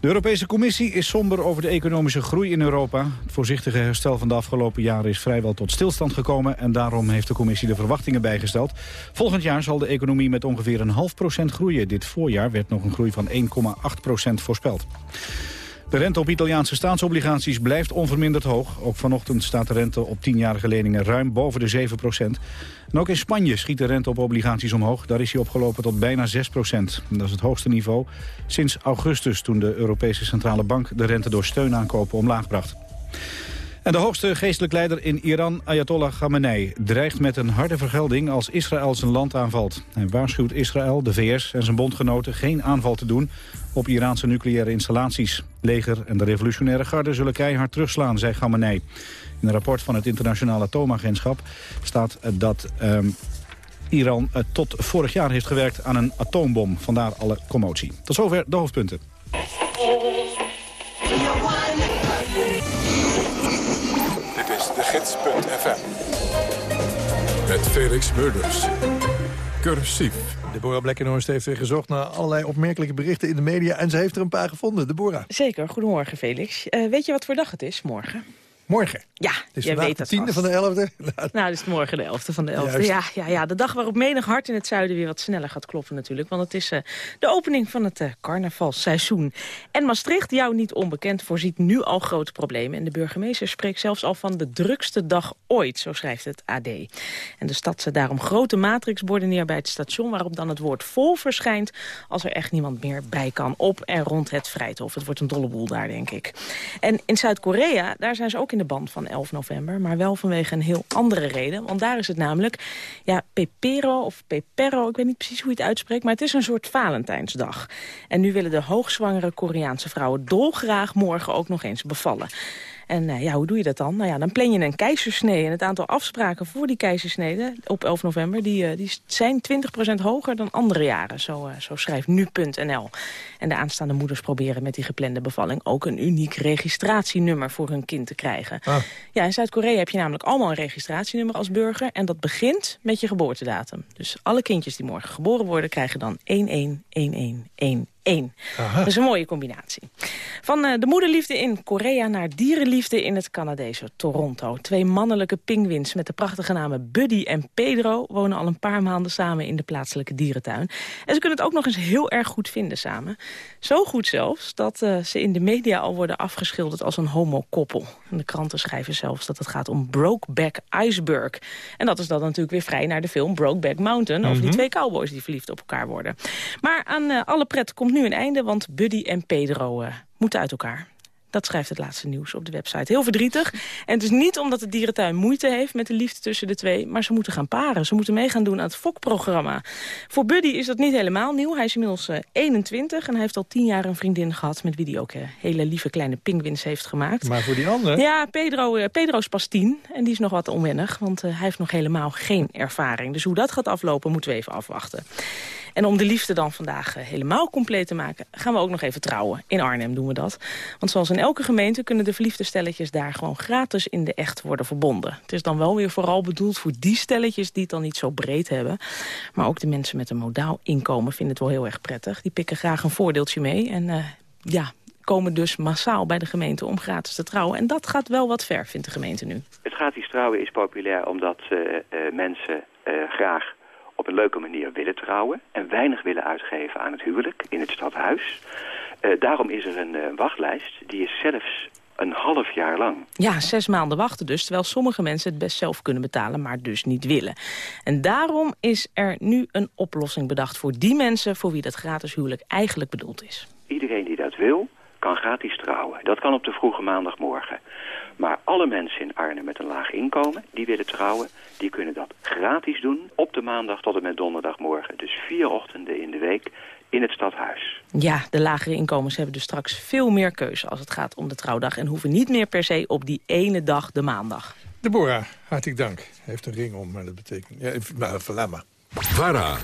De Europese Commissie is somber over de economische groei in Europa. Het voorzichtige herstel van de afgelopen jaren is vrijwel tot stilstand gekomen... en daarom heeft de Commissie de verwachtingen bijgesteld. Volgend jaar zal de economie met ongeveer een half procent groeien. Dit voorjaar werd nog een groei van 1,8 procent voorspeld. De rente op Italiaanse staatsobligaties blijft onverminderd hoog. Ook vanochtend staat de rente op tienjarige leningen ruim boven de 7 procent. En ook in Spanje schiet de rente op obligaties omhoog. Daar is hij opgelopen tot bijna 6 procent. Dat is het hoogste niveau sinds augustus... toen de Europese Centrale Bank de rente door steunaankopen omlaag bracht. En de hoogste geestelijk leider in Iran, Ayatollah Khamenei... dreigt met een harde vergelding als Israël zijn land aanvalt. Hij waarschuwt Israël, de VS en zijn bondgenoten... geen aanval te doen op Iraanse nucleaire installaties. Leger en de revolutionaire garde zullen keihard terugslaan, zei Khamenei. In een rapport van het internationale atoomagentschap staat dat... Um, Iran uh, tot vorig jaar heeft gewerkt aan een atoombom. Vandaar alle commotie. Tot zover de hoofdpunten. Dit is de gids.fm. Met Felix Murders. Cursief. Deborah Blekkenhorst heeft weer gezocht naar allerlei opmerkelijke berichten in de media... en ze heeft er een paar gevonden. Deborah. Zeker. Goedemorgen, Felix. Uh, weet je wat voor dag het is morgen? Morgen? Ja, is jij weet de dat tiende vast. van de elfde. <laughs> Nou, dus morgen de 11e van de 11e. Juist. Ja, ja, ja, de dag waarop menig hart in het zuiden weer wat sneller gaat kloppen natuurlijk. Want het is uh, de opening van het uh, carnavalseizoen. En Maastricht, jou niet onbekend, voorziet nu al grote problemen. En de burgemeester spreekt zelfs al van de drukste dag ooit, zo schrijft het AD. En de stad zet daarom grote matrixborden neer bij het station... waarop dan het woord vol verschijnt als er echt niemand meer bij kan... op en rond het Vrijthof. Het wordt een dolle boel daar, denk ik. En in Zuid-Korea, daar zijn ze ook in de band van 11 november... maar wel vanwege een heel andere reden. Want daar is het namelijk, ja, Pepero of Pepero... ik weet niet precies hoe je het uitspreekt... maar het is een soort Valentijnsdag. En nu willen de hoogzwangere Koreaanse vrouwen dolgraag morgen ook nog eens bevallen. En uh, ja, hoe doe je dat dan? Nou ja, dan plan je een keizersnee. En het aantal afspraken voor die keizersnede op 11 november... die, uh, die zijn 20% hoger dan andere jaren. Zo, uh, zo schrijft nu.nl. En de aanstaande moeders proberen met die geplande bevalling... ook een uniek registratienummer voor hun kind te krijgen. Ah. Ja, in Zuid-Korea heb je namelijk allemaal een registratienummer als burger. En dat begint met je geboortedatum. Dus alle kindjes die morgen geboren worden... krijgen dan 111111. 1. Dat is een mooie combinatie. Van uh, de moederliefde in Korea naar dierenliefde in het Canadese Toronto. Twee mannelijke pinguïns met de prachtige namen Buddy en Pedro... wonen al een paar maanden samen in de plaatselijke dierentuin. En ze kunnen het ook nog eens heel erg goed vinden samen. Zo goed zelfs dat uh, ze in de media al worden afgeschilderd als een homokoppel. En de kranten schrijven zelfs dat het gaat om Brokeback Iceberg. En dat is dan natuurlijk weer vrij naar de film Brokeback Mountain... over die twee cowboys die verliefd op elkaar worden. Maar aan uh, alle pret komt nu een einde, want Buddy en Pedro uh, moeten uit elkaar. Dat schrijft het laatste nieuws op de website. Heel verdrietig. En het is niet omdat de dierentuin moeite heeft met de liefde tussen de twee... maar ze moeten gaan paren. Ze moeten mee gaan doen aan het FOK-programma. Voor Buddy is dat niet helemaal nieuw. Hij is inmiddels uh, 21 en hij heeft al tien jaar een vriendin gehad... met wie hij ook uh, hele lieve kleine pinguïns heeft gemaakt. Maar voor die andere? Ja, Pedro, Pedro is pas tien en die is nog wat onwennig... want hij heeft nog helemaal geen ervaring. Dus hoe dat gaat aflopen moeten we even afwachten. En om de liefde dan vandaag uh, helemaal compleet te maken... gaan we ook nog even trouwen. In Arnhem doen we dat. Want zoals in elke gemeente kunnen de verliefde stelletjes... daar gewoon gratis in de echt worden verbonden. Het is dan wel weer vooral bedoeld voor die stelletjes... die het dan niet zo breed hebben. Maar ook de mensen met een modaal inkomen vinden het wel heel erg prettig. Die pikken graag een voordeeltje mee. En uh, ja, komen dus massaal bij de gemeente om gratis te trouwen. En dat gaat wel wat ver, vindt de gemeente nu. Het gratis trouwen is populair omdat uh, mensen graag op een leuke manier willen trouwen... en weinig willen uitgeven aan het huwelijk in het stadhuis. Uh, daarom is er een uh, wachtlijst, die is zelfs een half jaar lang. Ja, zes maanden wachten dus, terwijl sommige mensen het best zelf kunnen betalen, maar dus niet willen. En daarom is er nu een oplossing bedacht voor die mensen voor wie dat gratis huwelijk eigenlijk bedoeld is. Iedereen die dat wil, kan gratis trouwen. Dat kan op de vroege maandagmorgen. Maar alle mensen in Arnhem met een laag inkomen die willen trouwen... die kunnen dat gratis doen op de maandag tot en met donderdagmorgen. Dus vier ochtenden in de week in het stadhuis. Ja, de lagere inkomens hebben dus straks veel meer keuze als het gaat om de trouwdag... en hoeven niet meer per se op die ene dag, de maandag. Deborah, hartelijk dank. Hij heeft een ring om, maar dat betekent... Ja, maar, laat maar. VARA.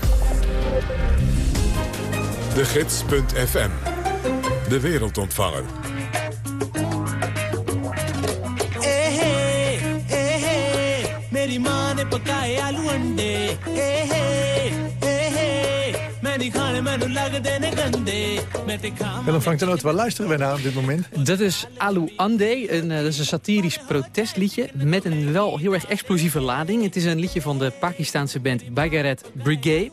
De Gids.fm. De wereldontvanger. ਪਕਾਏ ਆਲੂ ਅੰਡੇ ਏ ਹੇ luisteren we naar op dit moment? Dat is Alu Ande, een, eh, dat is een satirisch protestliedje... met een wel heel erg explosieve lading. Het is een liedje van de Pakistanse band Bagaret Brigade...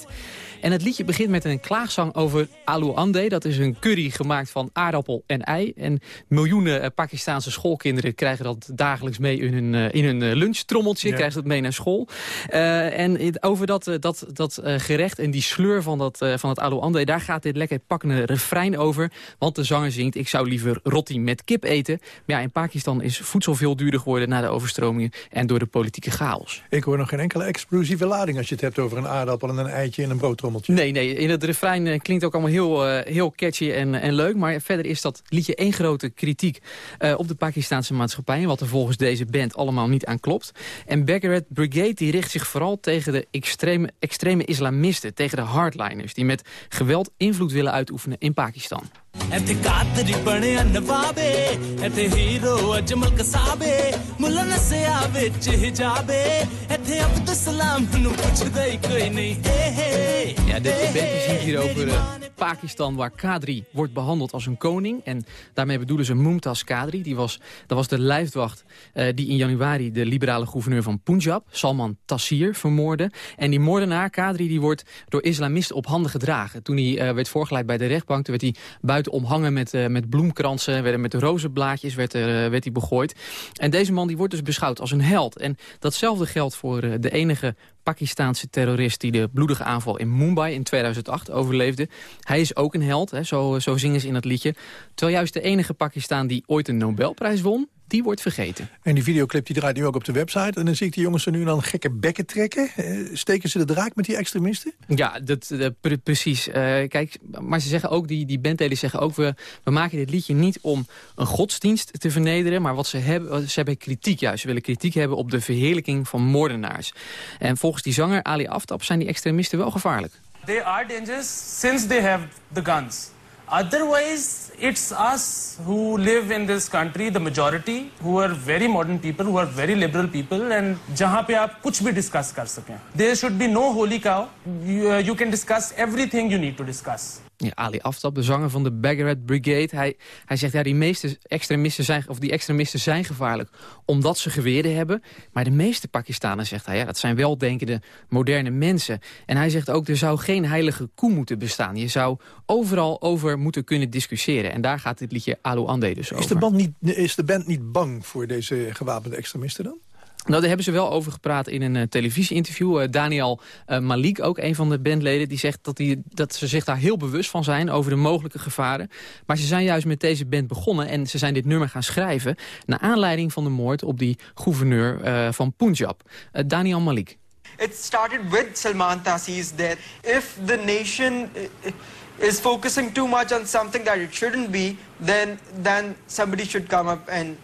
En het liedje begint met een klaagzang over alu ande. Dat is een curry gemaakt van aardappel en ei. En miljoenen eh, Pakistaanse schoolkinderen krijgen dat dagelijks mee in hun, eh, in hun eh, lunchtrommeltje. Ja. Krijgen ze dat mee naar school. En over dat, dat, dat gerecht en die sleur van, dat, van het alu ande... daar gaat dit lekker pakkende refrein over. Want de zanger zingt, ik zou liever roti met kip eten. Maar ja, in Pakistan is voedsel veel duurder geworden... na de overstromingen en door de politieke chaos. Ik hoor nog geen enkele explosieve lading als je het hebt over een aardappel en een eitje en een Nee, nee, in het refrein eh, klinkt ook allemaal heel, eh, heel catchy en, en leuk. Maar verder is dat liedje één grote kritiek eh, op de Pakistanse maatschappij... en wat er volgens deze band allemaal niet aan klopt. En Bagaret Brigade die richt zich vooral tegen de extreme, extreme islamisten... tegen de hardliners die met geweld invloed willen uitoefenen in Pakistan. ਇੱਥੇ ਕਾਤਰੀ ਬਣਿਆ ਨਵਾਬੇ ਇੱਥੇ ਹੀਰੋ ਅਜਮਲ ਕਸਾਬੇ ਮੁੱਲਾ ਨਸਿਆ ਵਿੱਚ ਹਿਜਾਬੇ ਇੱਥੇ ਅਬਦੁਲ ਸਲਾਮ ਨੂੰ ਪੁੱਛਦਾ ਹੀ ਕੋਈ ਨਹੀਂ ਏ ਹੇ Ja, de band die zingt hier over eh, Pakistan, waar Kadri wordt behandeld als een koning. En daarmee bedoelen ze Mumtaz Kadri. Die was, dat was de lijfwacht eh, die in januari de liberale gouverneur van Punjab, Salman Tassir, vermoordde. En die moordenaar, Kadri, die wordt door islamisten op handen gedragen. Toen hij eh, werd voorgeleid bij de rechtbank, toen werd hij buiten omhangen met, eh, met bloemkransen, werden met rozenblaadjes werd, er, eh, werd hij begooid. En deze man die wordt dus beschouwd als een held. En datzelfde geldt voor eh, de enige Pakistaanse terrorist die de bloedige aanval in Mumbai in 2008 overleefde. Hij is ook een held, hè, zo, zo zingen ze in dat liedje. Terwijl juist de enige Pakistaan die ooit een Nobelprijs won, die wordt vergeten. En die videoclip die draait nu ook op de website. En dan zie ik die jongens er nu dan gekke bekken trekken. Eh, steken ze de draak met die extremisten? Ja, dat, dat- pre- precies. Eh, kijk, maar ze zeggen ook, die, die bandleden zeggen ook... We, we maken dit liedje niet om een godsdienst te vernederen... maar wat ze hebben, ze hebben kritiek juist. Ze willen kritiek hebben op de verheerlijking van moordenaars. En volgens die zanger Ali Aftab zijn die extremisten wel gevaarlijk. They are dangerous since they have the guns. Otherwise, it's us who live in this country, the majority, who are very modern people, who are very liberal people, and जहाँ पे आप कुछ भी discuss कर सकें. There should be no holy cow. You, uh, you can discuss everything you need to discuss. Ja, Ali Aftab, de zanger van de Bagaret Brigade, hij, hij zegt ja, die meeste extremisten zijn, of die extremisten zijn gevaarlijk omdat ze geweren hebben. Maar de meeste Pakistanen, zegt hij, ja, dat zijn weldenkende, moderne mensen. En hij zegt ook, er zou geen heilige koe moeten bestaan. Je zou overal over moeten kunnen discussiëren. En daar gaat dit liedje Alu Ande dus over. Is de, band niet, is de band niet bang voor deze gewapende extremisten dan? Nou, daar hebben ze wel over gepraat in een uh, televisieinterview. Uh, Daniel uh, Malik, ook een van de bandleden, die zegt dat, die, dat ze zich daar heel bewust van zijn over de mogelijke gevaren. Maar ze zijn juist met deze band begonnen en ze zijn dit nummer gaan schrijven naar aanleiding van de moord op die gouverneur van Punjab, Daniel Malik. It started with Salman Taseer's death. If the nation is focusing too much on something that it shouldn't be, then then somebody should come up and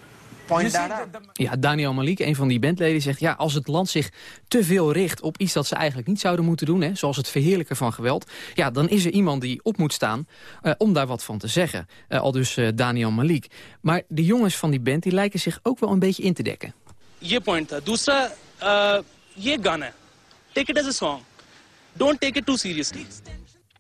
ja, Daniel Malik, een van die bandleden, zegt... ja, als het land zich te veel richt op iets dat ze eigenlijk niet zouden moeten doen... Hè, zoals het verheerlijken van geweld... ja, dan is er iemand die op moet staan eh, om daar wat van te zeggen. Eh, al dus eh, Daniel Malik. Maar de jongens van die band die lijken zich ook wel een beetje in te dekken. Je point. Dusra, je. Take it as a song. Don't take it too seriously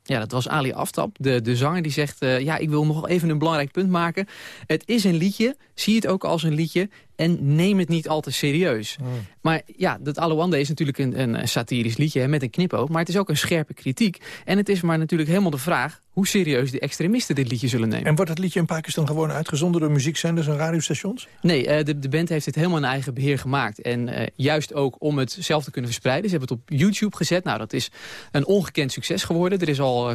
ja, dat was Ali Aftab, de, de zanger, die zegt... Uh, ja, ik wil nog even een belangrijk punt maken. Het is een liedje, zie het ook als een liedje... en neem het niet al te serieus. Mm. Maar ja, dat Alouande is natuurlijk een, een satirisch liedje hè, met een knipoog... maar het is ook een scherpe kritiek. En het is maar natuurlijk helemaal de vraag... hoe serieus de extremisten dit liedje zullen nemen. En wordt het liedje in Pakistan gewoon uitgezonden door muziekzenders en radiostations? Nee, uh, de, de band heeft het helemaal in eigen beheer gemaakt. En uh, juist ook om het zelf te kunnen verspreiden. Ze hebben het op YouTube gezet. Nou, dat is een ongekend succes geworden. Er is al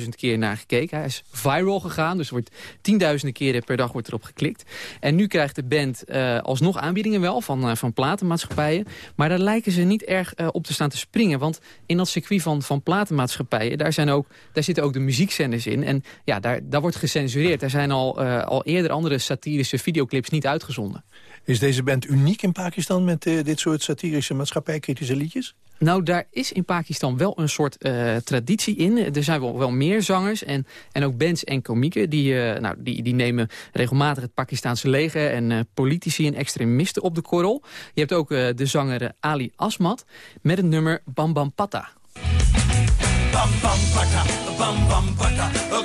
400.000 keer naar gekeken. Hij is viral gegaan, dus er wordt tienduizenden keren per dag wordt erop geklikt. En nu krijgt de band uh, alsnog aanbiedingen wel van, van platenmaatschappijen. Maar daar lijken ze niet erg op te staan te springen. Want in dat circuit van, van platenmaatschappijen, daar, zijn ook, daar zitten ook de muziekzenders in. En ja, daar, daar wordt gecensureerd. Er zijn al, uh, al eerder andere satirische videoclips niet uitgezonden. Is deze band uniek in Pakistan met uh, dit soort satirische maatschappijkritische liedjes? Nou, daar is in Pakistan wel een soort uh, traditie in. Er zijn wel, wel meer zangers en, en ook bands en komieken... Die, uh, nou, die, die nemen regelmatig het Pakistanse leger... en uh, politici en extremisten op de korrel. Je hebt ook de zanger Ali Asmat met het nummer Bam Bam Pata. Bam bam pata, bam bam pata. Bam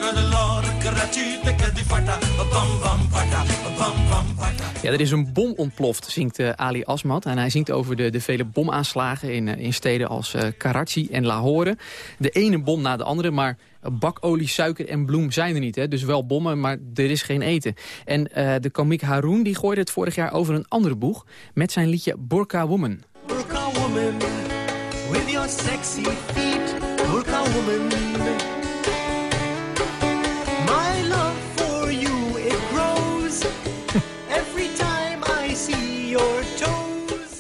bam pata, bam bam pata. Ja, er is een bom ontploft, zingt uh, Ali Asmat. En hij zingt over de, de vele bomaanslagen in, uh, in steden als uh, Karachi en Lahore. De ene bom na de andere, maar bakolie, suiker en bloem zijn er niet. Hè? Dus wel bommen, maar er is geen eten. En de komiek Haroon die gooide het vorig jaar over een andere boeg... met zijn liedje Burka Woman. Burka Woman, with your sexy feet. Burka Woman.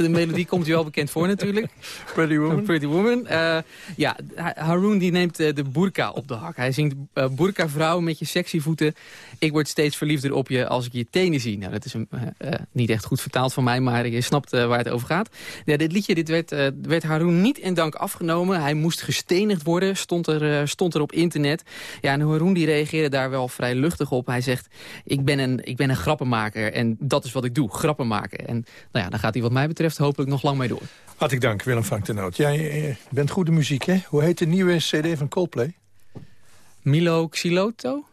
De melodie komt u wel bekend voor natuurlijk. <laughs> Pretty Woman. Pretty Woman. Uh, ja, Haroon die neemt uh, de burka op de hak. Hij zingt uh, burka vrouw met je sexy voeten. Ik word steeds verliefder op je als ik je tenen zie. Nou, dat is een, niet echt goed vertaald van mij, maar je snapt waar het over gaat. Ja, dit liedje dit werd, werd Haroon niet in dank afgenomen. Hij moest gestenigd worden, stond er, stond er op internet. Ja, en Haroon die reageerde daar wel vrij luchtig op. Hij zegt, ik ben, een, ik ben een grappenmaker en dat is wat ik doe, grappen maken. En nou ja, dan gaat hij wat mij betreft hopelijk nog lang mee door. Hartelijk dank, Willem Frank de Noot. Jij eh, bent goede muziek, hè? Hoe heet de nieuwe cd van Coldplay? Milo Xiloto?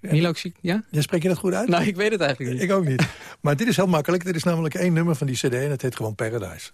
Milo ja? ja? Spreek je dat goed uit? Nou, ik weet het eigenlijk niet. Ik ook niet. Maar dit is heel makkelijk. Dit is namelijk één nummer van die cd en het heet gewoon Paradise.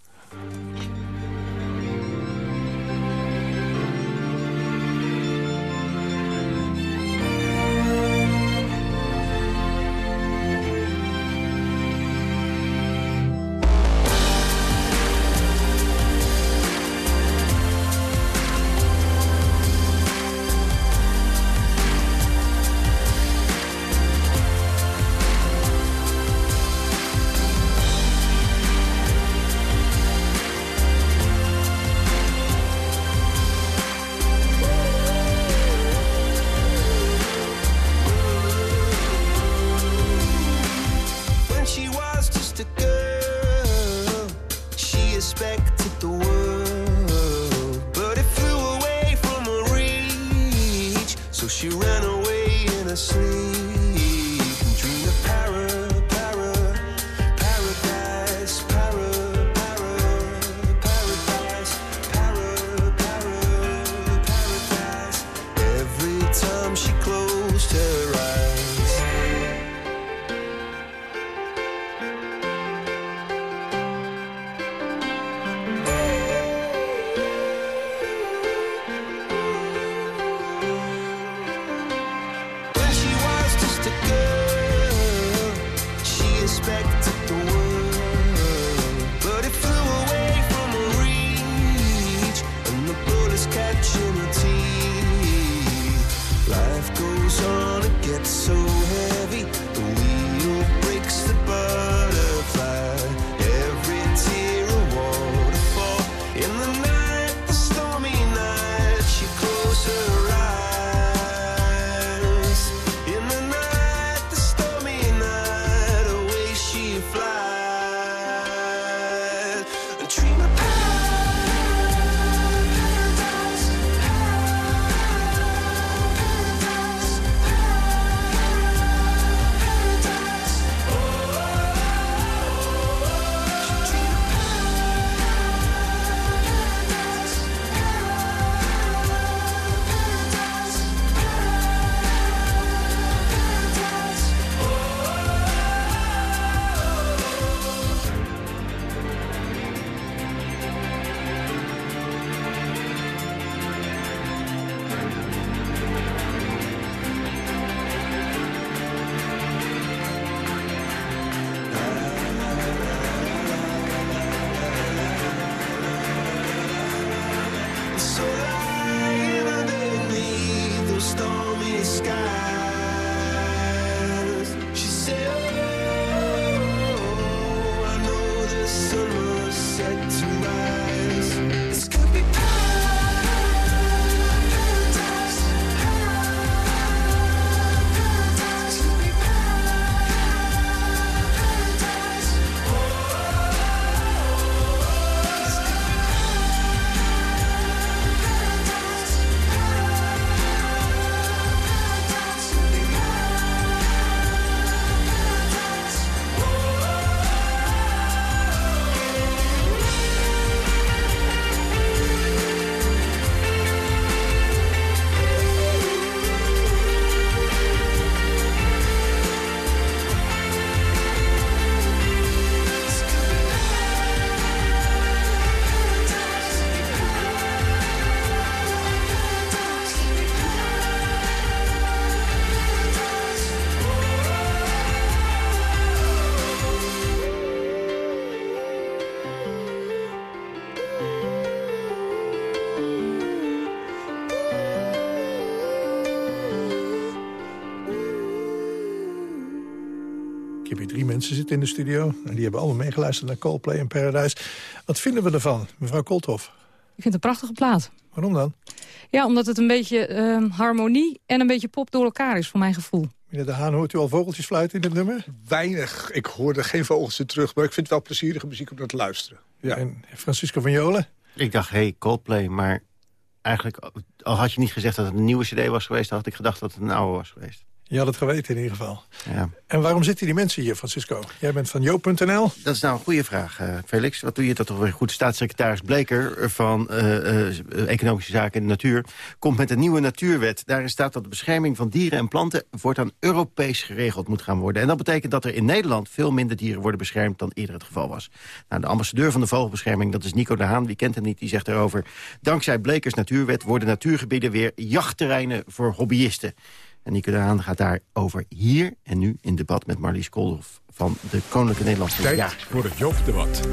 Mensen zitten in de studio. En die hebben allemaal meegeluisterd naar Coldplay in Paradise. Wat vinden we ervan, mevrouw Kolthoff? Ik vind het een prachtige plaat. Waarom dan? Ja, omdat het een beetje ehm, harmonie en een beetje pop door elkaar is, voor mijn gevoel. Meneer De Haan, hoort u al vogeltjes fluiten in het nummer? Weinig. Ik hoorde geen vogeltjes terug, maar ik vind het wel plezierige muziek om naar te luisteren. Ja. En Francisco van Jolen? Ik dacht, hey, Coldplay, maar eigenlijk... al had je niet gezegd dat het een nieuwe cd was geweest... had ik gedacht dat het een oude was geweest. Je had het geweten in ieder geval. Ja. En waarom zitten die mensen hier, Francisco? Jij bent van Joop.nl. Dat is nou een goede vraag, uh, Felix. Wat doe je dat toch weer goed? Staatssecretaris Bleker van uh, uh, Economische Zaken en Natuur... komt met een nieuwe natuurwet. Daarin staat dat de bescherming van dieren en planten... voortaan Europees geregeld moet gaan worden. En dat betekent dat er in Nederland veel minder dieren worden beschermd... dan eerder het geval was. Nou, de ambassadeur van de vogelbescherming, dat is Nico de Haan. Wie kent hem niet, die zegt erover... dankzij Blekers natuurwet worden natuurgebieden weer jachtterreinen voor hobbyisten. En Nico de Haan gaat daarover hier en nu in debat met Marlies Koolhof van de Koninklijke Nederlandse Tijd voor het Joop-debat.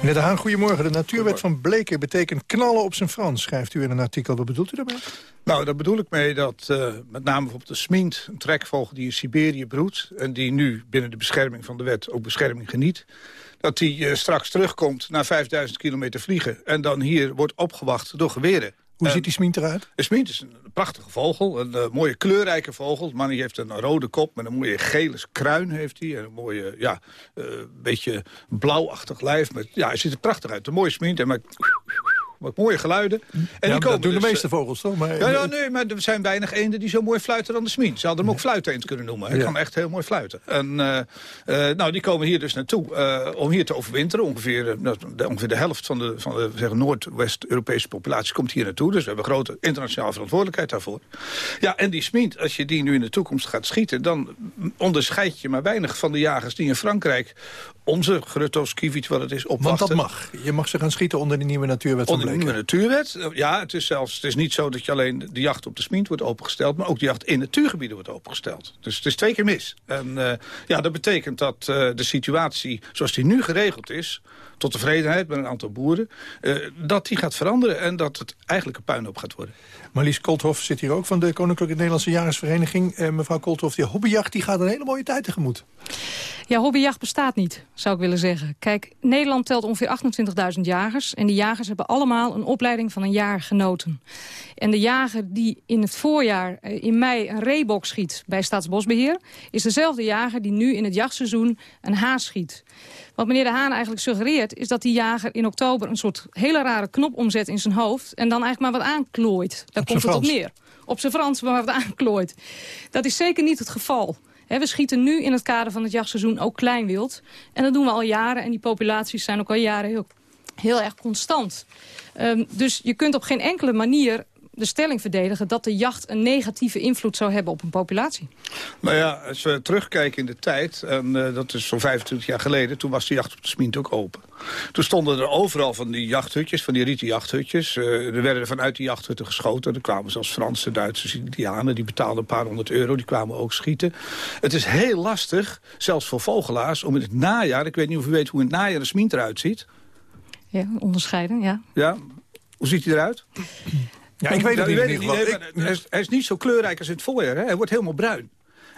Meneer De Haan, goedemorgen. De natuurwet van Bleker betekent knallen op zijn Frans, schrijft u in een artikel. Wat bedoelt u daarmee? Nou, daar bedoel ik mee dat uh, met name bijvoorbeeld de smint... een trekvogel die in Siberië broedt... en die nu binnen de bescherming van de wet ook bescherming geniet... dat die uh, straks terugkomt na 5000 kilometer vliegen... en dan hier wordt opgewacht door geweren. Hoe ziet die smint eruit? De smint is een prachtige vogel, een uh, mooie kleurrijke vogel. De man heeft een rode kop met een mooie gele kruin heeft hij. En een mooie, ja, uh, beetje blauwachtig lijf. Met, ja, hij ziet er prachtig uit. Een mooie smint en met wat mooie geluiden. En ja, die komen dat doen dus, de meeste vogels toch? Maar, ja, ja, nee, maar er zijn weinig eenden die zo mooi fluiten dan de smint. Ze hadden hem ook fluiteend kunnen noemen. Hij kan echt heel mooi fluiten. En uh, uh, nou, die komen hier dus naartoe uh, om hier te overwinteren. Ongeveer, nou, de, ongeveer de helft van de, van de zeggen, Noordwest-Europese populatie komt hier naartoe. Dus we hebben grote internationale verantwoordelijkheid daarvoor. Ja, en die smint, als je die nu in de toekomst gaat schieten... dan onderscheid je maar weinig van de jagers die in Frankrijk... onze Grutto's, Kievits, wat het is, Want opwachten. dat mag. Je mag ze gaan schieten onder de nieuwe natuurwet Onder de nieuwe natuurwet. Ja, het is zelfs het is niet zo dat je alleen de jacht op de smint wordt opengesteld... maar ook de jacht in natuurgebieden wordt opengesteld. Dus het is twee keer mis. En uh, ja, dat betekent dat uh, de situatie zoals die nu geregeld is... tot tevredenheid met een aantal boeren... Uh, dat die gaat veranderen en dat het eigenlijk een puinhoop gaat worden. Marlies Kolthoff zit hier ook van de Koninklijke Nederlandse Jagersvereniging. Eh, mevrouw Kolthoff, die hobbyjacht die gaat een hele mooie tijd tegemoet. Ja, hobbyjacht bestaat niet, zou ik willen zeggen. Kijk, Nederland telt ongeveer 28.000 jagers. En die jagers hebben allemaal een opleiding van een jaar genoten. En de jager die in het voorjaar eh, in mei een reebok schiet bij Staatsbosbeheer... is dezelfde jager die nu in het jachtseizoen een haas schiet. Wat meneer De Haan eigenlijk suggereert... is dat die jager in oktober een soort hele rare knop omzet in zijn hoofd... en dan eigenlijk maar wat aanklooit. Daar komt het op neer. Op zijn Frans, maar wat aanklooit. Dat is zeker niet het geval. We schieten nu in het kader van het jachtseizoen ook kleinwild. En dat doen we al jaren. En die populaties zijn ook al jaren heel, heel erg constant. Um, dus je kunt op geen enkele manier de stelling verdedigen... dat de jacht een negatieve invloed zou hebben op een populatie. Nou ja, als we terugkijken in de tijd, en uh, dat is zo'n 25 jaar geleden... toen was de jacht op de Smint ook open. Toen stonden er overal van die jachthutjes, van die rieten jachthutjes. Uh, er werden vanuit die jachthutten geschoten. Er kwamen zelfs Franse, Duitsers, Indianen. Die betaalden een paar honderd euro, die kwamen ook schieten. Het is heel lastig, zelfs voor vogelaars, om in het najaar... ik weet niet of u weet hoe in het najaar een Smint eruit ziet. Ja, onderscheiden, ja. Ja, hoe ziet hij eruit? Ja, ik weet het Nou, niet het niet, hij, is, hij is niet zo kleurrijk als in het voorjaar. Hè? Hij wordt helemaal bruin.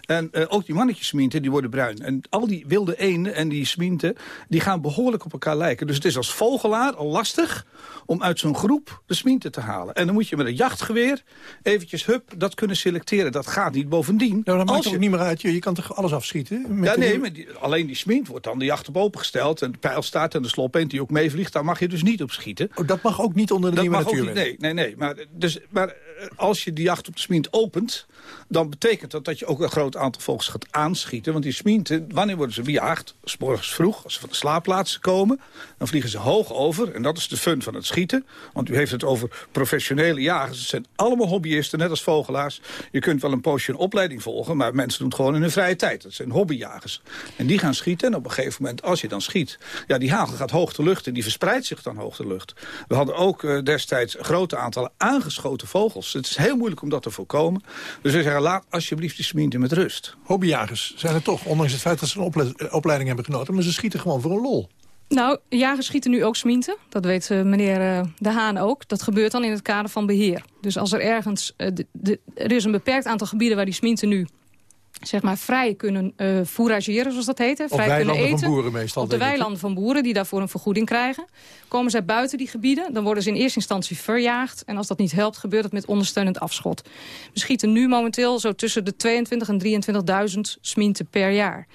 En uh, ook die mannetjesminten, die worden bruin. En al die wilde eenden en die sminten, die gaan behoorlijk op elkaar lijken. Dus het is als vogelaar al lastig om uit zo'n groep de sminten te halen. En dan moet je met een jachtgeweer eventjes, hup, dat kunnen selecteren. Dat gaat niet. Bovendien... Nou, dat maakt je... niet meer uit. Je, je kan toch alles afschieten? Met Ja, nee, maar die, alleen die smint wordt dan de jacht op opengesteld. En de pijl staat en de slopeend die ook meevliegt, daar mag je dus niet op schieten. Oh, dat mag ook niet onder de Dat nieuwe mag ook niet, nee, nee, nee. Maar, dus, maar eh, als je die jacht op de smint opent... dan betekent dat dat je ook een groot aantal vogels gaat aanschieten. Want die sminten, wanneer worden ze bejaagd? S morgens vroeg, als ze van de slaapplaatsen komen. Dan vliegen ze hoog over. En dat is de fun van het schieten. Want u heeft het over professionele jagers. Het zijn allemaal hobbyisten, net als vogelaars. Je kunt wel een poosje een opleiding volgen... maar mensen doen het gewoon in hun vrije tijd. Dat zijn hobbyjagers. En die gaan schieten. En op een gegeven moment, als je dan schiet... ja, die hagel gaat hoog de lucht en die verspreidt zich dan hoog de lucht. We hadden ook uh, destijds grote aantallen aangeschoten vogels. Het is heel moeilijk om dat te voorkomen. Dus we zeggen, laat alsjeblieft die sminten met rust. Hobbyjagers zijn er toch, ondanks het feit dat ze een ople- eh, opleiding hebben genoten. Maar ze schieten gewoon voor een lol. Nou, jagers schieten nu ook sminten. Dat weet uh, meneer uh, De Haan ook. Dat gebeurt dan in het kader van beheer. Dus als er ergens... Uh, de, de, er is een beperkt aantal gebieden waar die sminten nu zeg maar vrij kunnen fourageren, zoals dat heet. Hè, Op vrij kunnen eten. van boeren meestal, Op de ik, weilanden van boeren die daarvoor een vergoeding krijgen. Komen zij buiten die gebieden, dan worden ze in eerste instantie verjaagd. En als dat niet helpt, gebeurt het met ondersteunend afschot. We schieten nu momenteel zo tussen de 22 en 23.000 smienten per jaar.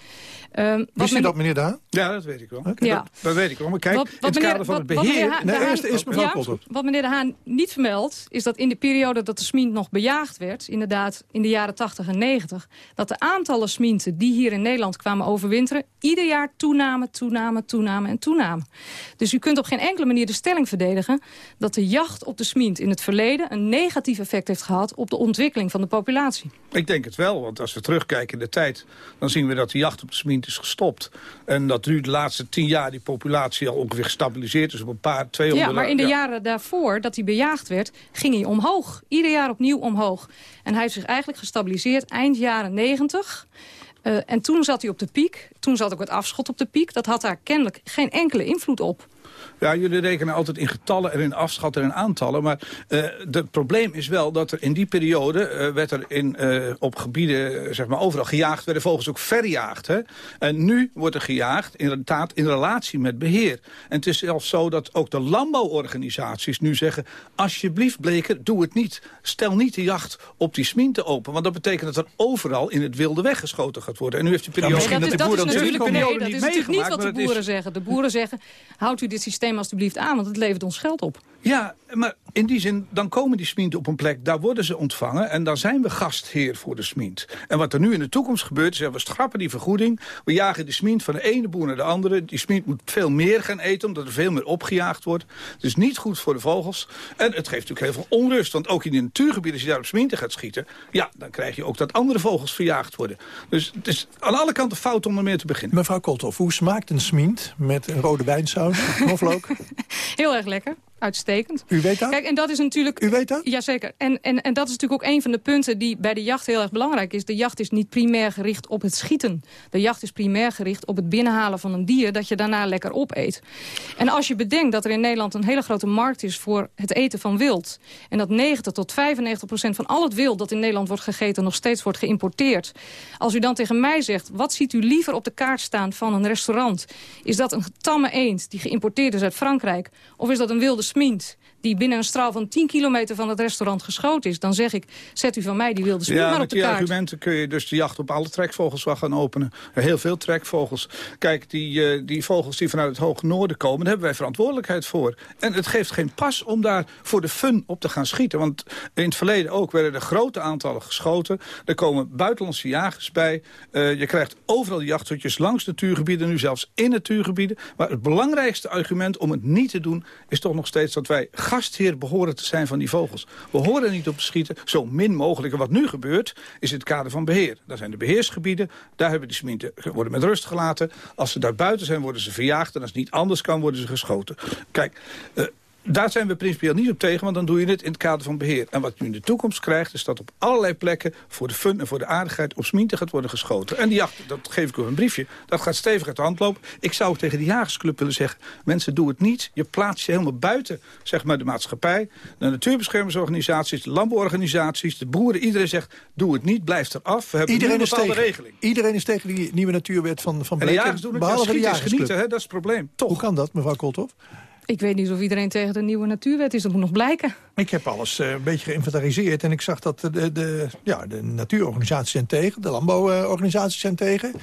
Ehm, wat Wist u dat, meneer Daan? Ja, dat weet ik wel. Ja. Dat, dat weet ik wel. Maar kijk, Wat- in het meneer- kader van wat- het wat meneer beheer... De Haan- ja, Wat meneer De Haan niet vermeldt, is dat in de periode dat de smint nog bejaagd werd... inderdaad in de jaren 80 en 90... dat de aantallen sminten die hier in Nederland kwamen overwinteren... ieder jaar toenamen, toenamen, toenamen en toenamen. Dus u kunt op geen enkele manier de stelling verdedigen... dat de jacht op de smint in het verleden... een negatief effect heeft gehad op de ontwikkeling van de populatie. Ik denk het wel, want als we terugkijken in de tijd... dan zien we dat de jacht op de smint is gestopt. En dat nu de laatste tien jaar die populatie al ongeveer gestabiliseerd is... op een paar, 200... Ja, maar in de ja. jaren daarvoor dat hij bejaagd werd, ging hij omhoog. Ieder jaar opnieuw omhoog. En hij heeft zich eigenlijk gestabiliseerd eind jaren 90. Eh, en toen zat hij op de piek. Toen zat ook het afschot op de piek. Dat had daar kennelijk geen enkele invloed op. Ja, jullie rekenen altijd in getallen en in afschatten en aantallen. Maar eh het probleem is wel dat er in die periode... eh, werd er in, eh, op gebieden eh, zeg maar overal gejaagd... werden vogels ook verjaagd. Hè? En nu wordt er gejaagd inderdaad in relatie met beheer. En het is zelfs zo dat ook de landbouworganisaties nu zeggen... alsjeblieft, Bleker, doe het niet. Stel niet de jacht op die sminten open. Want dat betekent dat er overal in het wilde weggeschoten gaat worden. En nu heeft die periode... Nee, dat is, dat is natuurlijk, de nee, periode dat niet is natuurlijk niet wat de is- boeren zeggen. De boeren zeggen, houdt u dit systeem alstublieft aan, want het levert ons geld op. Ja, maar in die zin, dan komen die sminten op een plek, daar worden ze ontvangen... en dan zijn we gastheer voor de smint. En wat er nu in de toekomst gebeurt, is dat we schrappen die vergoeding... we jagen de smint van de ene boer naar de andere. Die smint moet veel meer gaan eten, omdat er veel meer opgejaagd wordt. Het is niet goed voor de vogels. En het geeft natuurlijk heel veel onrust, want ook in de natuurgebieden... als je daar op sminten gaat schieten, ja, dan krijg je ook dat andere vogels verjaagd worden. Dus het is aan alle kanten fout om ermee te beginnen. Mevrouw Kolthoff, hoe smaakt een smint met een rode wijnsaus, knoflook? <laughs> Heel erg lekker. Uitstekend. U weet dat? Kijk, en dat is natuurlijk... U weet dat? Jazeker. En, en, en dat is natuurlijk ook een van de punten die bij de jacht heel erg belangrijk is. De jacht is niet primair gericht op het schieten. De jacht is primair gericht op het binnenhalen van een dier... dat je daarna lekker opeet. En als je bedenkt dat er in Nederland een hele grote markt is... voor het eten van wild... en dat 90 tot 95 procent van al het wild dat in Nederland wordt gegeten... nog steeds wordt geïmporteerd. Als u dan tegen mij zegt... wat ziet u liever op de kaart staan van een restaurant? Is dat een tamme eend die geïmporteerd is uit Frankrijk? Of is dat een wilde smint die binnen een straal van 10 kilometer van het restaurant geschoten is... dan zeg ik, zet u van mij die wilde smint Ja, maar op met de die kaart. argumenten kun je dus de jacht op alle trekvogels wel gaan openen. Heel veel trekvogels. Kijk, die, eh, die vogels die vanuit het hoge noorden komen... daar hebben wij verantwoordelijkheid voor. En het geeft geen pas om daar voor de fun op te gaan schieten. Want in het verleden ook werden er grote aantallen geschoten. Er komen buitenlandse jagers bij. Eh, je krijgt overal die jachthutjes langs natuurgebieden... nu zelfs in natuurgebieden. Maar het belangrijkste argument om het niet te doen... is toch nog steeds dat wij gastheer behoren te zijn van die vogels. We horen niet op te schieten, zo min mogelijk. En wat nu gebeurt, is in het kader van beheer. Dat zijn de beheersgebieden, daar hebben die sminten, worden met rust gelaten. Als ze daar buiten zijn, worden ze verjaagd. En als het niet anders kan, worden ze geschoten. Kijk, eh, daar zijn we principieel niet op tegen, want dan doe je het in het kader van beheer. En wat je in de toekomst krijgt, is dat op allerlei plekken... voor de fun en voor de aardigheid op sminten gaat worden geschoten. En die jacht, dat geef ik u een briefje, dat gaat stevig uit de hand lopen. Ik zou ook tegen de jagersclub willen zeggen... mensen, doe het niet. Je plaatst je helemaal buiten zeg maar, de maatschappij. De natuurbeschermingsorganisaties, de landbouworganisaties... de boeren, iedereen zegt, doe het niet, blijf eraf. We hebben Iedereen een is, bepaalde tegen, regeling. iedereen is tegen die nieuwe natuurwet van, van En de jagers doen het, ja, behalve de schieten is jagersclub. genieten, hè, dat is het probleem. Toch. Hoe kan dat, mevrouw Kolthoff? Ik weet niet of iedereen tegen de nieuwe natuurwet is. Dat moet nog blijken. Ik heb alles eh, een beetje geïnventariseerd en ik zag dat de, de, ja, de natuurorganisaties zijn tegen, de landbouworganisaties zijn tegen.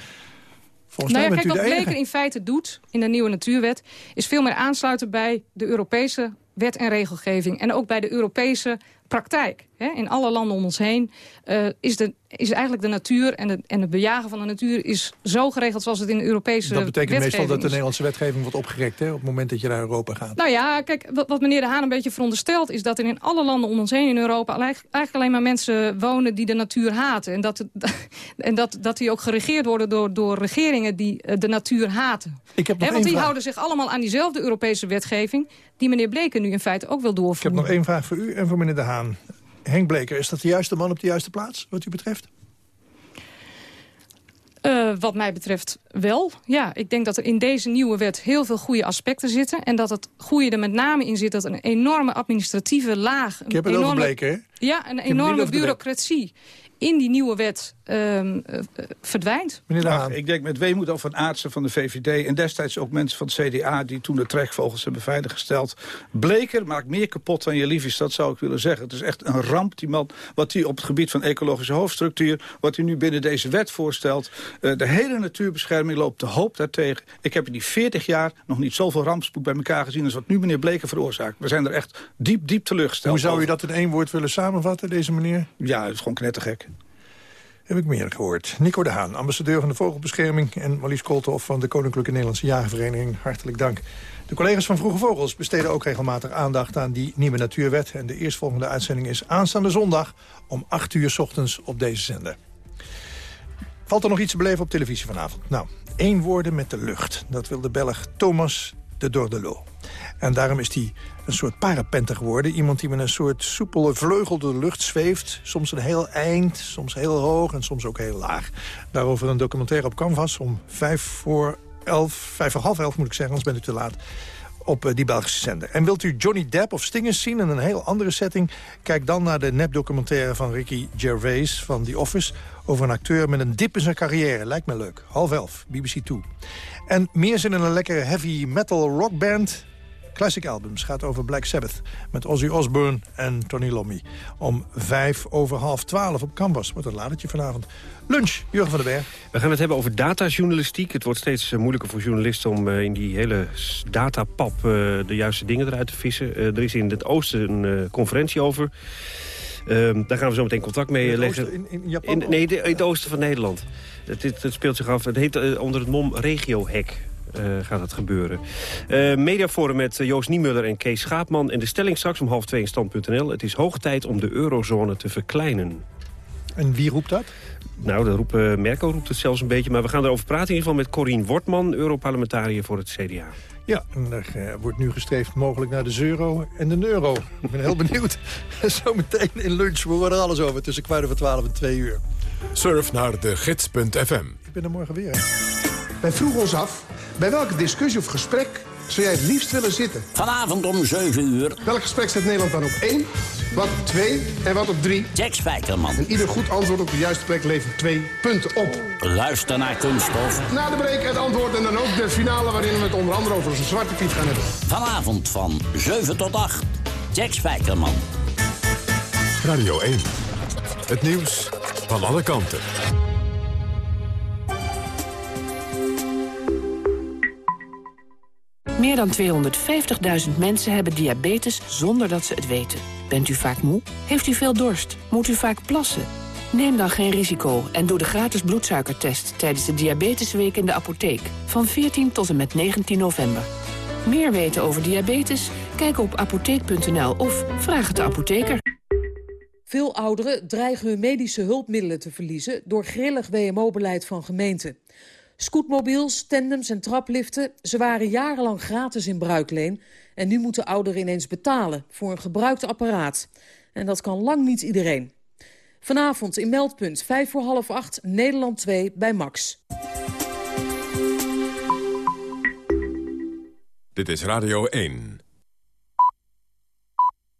Volgens nou ja, mij kijk, wat. Bleker in feite doet in de nieuwe natuurwet... is veel meer aansluiten bij de Europese wet en regelgeving. En ook bij de Europese praktijk. Hè. In alle landen om ons heen eh, is, de, is eigenlijk de natuur... En, de, en het bejagen van de natuur is zo geregeld zoals het in de Europese Dat betekent meestal dat de. Nederlandse wetgeving wordt opgerekt hè, op het moment dat je naar Europa gaat. Nou ja, kijk, wat, wat meneer De Haan een beetje veronderstelt... is dat er in alle landen om ons heen in Europa... eigenlijk alleen maar mensen wonen die de natuur haten. En dat, <laughs> en dat, dat die ook geregeerd worden door, door regeringen die eh, de natuur haten. Ik heb nog Hè, want die vraag. houden zich allemaal aan diezelfde Europese wetgeving... die meneer Bleken nu in feite ook wil Ik heb doorvoeren. nog één vraag voor u en voor meneer De Haan. Henk Bleker, is dat de juiste man op de juiste plaats, wat u betreft? Eh, wat mij betreft wel, ja. Ik denk dat er in deze nieuwe wet heel veel goede aspecten zitten. En dat het goede er met name in zit dat een enorme administratieve laag... Ik heb het enorme, overbleken, hè? Ja, een enorme bureaucratie in die nieuwe wet ehm, eh, verdwijnt. Ach, ik denk met weemoed al van Aartsen van de VVD... en destijds ook mensen van het CDA die toen de trekvogels hebben veiliggesteld. Bleker maakt meer kapot dan je lief is, dat zou ik willen zeggen. Het is echt een ramp, die man, wat hij op het gebied van ecologische hoofdstructuur... wat hij nu binnen deze wet voorstelt. Eh, de hele natuurbescherming loopt de hoop daartegen. Ik heb in die 40 jaar nog niet zoveel rampspoed bij elkaar gezien... als wat nu meneer Bleker veroorzaakt. We zijn er echt diep, diep teleurgesteld Hoe zou u over. dat in één woord willen samenvatten, deze meneer? Ja, het is gewoon knettergek. Heb ik meer gehoord. Nico de Haan, ambassadeur van de Vogelbescherming... en Marlies Koolthof van de Koninklijke Nederlandse Jagervereniging. Hartelijk dank. De collega's van Vroege Vogels besteden ook regelmatig aandacht... aan die nieuwe natuurwet. En de eerstvolgende uitzending is aanstaande zondag... om 8 uur ochtends op deze zender. Valt er nog iets te beleven op televisie vanavond? Nou, één woorden met de lucht. Dat wil de Belg Thomas de Dordelot. En daarom is hij een soort parapenter geworden. Iemand die met een soort soepele vleugel door de lucht zweeft. Soms een heel eind, soms heel hoog en soms ook heel laag. Daarover een documentaire op Canvas om vijf voor elf, vijf voor half elf moet ik zeggen, anders ben ik te laat op eh, die Belgische zender. En wilt u Johnny Depp of Stingers zien in een heel andere setting... kijk dan naar de nepdocumentaire van Ricky Gervais van The Office... over een acteur met een dip in zijn carrière. Lijkt me leuk. Half elf, BBC 2. En meer zin in een lekkere heavy metal rockband... Classic Albums gaat over Black Sabbath met Ozzy Osbourne en Tony Lommy. Om vijf over half twaalf op Canvas. Wat een ladertje vanavond. Lunch, Jurgen van den Berg. We gaan het hebben over datajournalistiek. Het wordt steeds eh, moeilijker voor journalisten om eh, in die hele datapap eh, de juiste dingen eruit te vissen. Er is in het oosten een conferentie over. Ehm, daar gaan we zo meteen contact mee In leggen. oosten, in- in Japan? nee, in het oosten van Nederland. Het, dit- het speelt zich af. Het heet onder het mom regio-hack. Eh, gaat het gebeuren. Eh, mediaforum met eh, Joost Niemuller en Kees Schaapman. En de stelling straks om half twee in stand.nl. Het is hoog tijd om de eurozone te verkleinen. En wie roept dat? Nou, de roepen, Merkel roept het zelfs een beetje. Maar we gaan erover praten in ieder geval met Corien Wortman... Europarlementariër voor het CDA. Ja, en er wordt nu gestreefd mogelijk naar de euro en de euro. Ik ben heel benieuwd. <laughs> Zometeen in lunch, we horen er alles over tussen kwart over twaalf en twee uur. Surf naar de gids.fm. Ik ben er morgen weer. hè. Wij vroegen ons af, bij welke discussie of gesprek zou jij het liefst willen zitten? Vanavond om 7 uur. Welk gesprek staat Nederland dan op 1, wat op 2 en wat op 3? Jack Spijkerman. En ieder goed antwoord op de juiste plek levert 2 punten op. Luister naar Kunststof. Na de break het antwoord en dan ook de finale waarin we het onder andere over onze zwarte piet gaan hebben. Vanavond van 7 tot 8. Jack Spijkerman. Radio 1. Het nieuws van alle kanten. Meer dan 250.000 mensen hebben diabetes zonder dat ze het weten. Bent u vaak moe? Heeft u veel dorst? Moet u vaak plassen? Neem dan geen risico en doe de gratis bloedsuikertest... tijdens de Diabetesweek in de apotheek. Van 14 tot en met 19 november. Meer weten over diabetes? Kijk op apotheek.nl of vraag het de apotheker. Veel ouderen dreigen hun medische hulpmiddelen te verliezen... door grillig WMO-beleid van gemeenten. Scootmobiels, tandems en trapliften, ze waren jarenlang gratis in bruikleen... en nu moeten ouderen ineens betalen voor een gebruikt apparaat. En dat kan lang niet iedereen. Vanavond in Meldpunt, 5 voor half 8, Nederland 2 bij Max. Dit is Radio 1.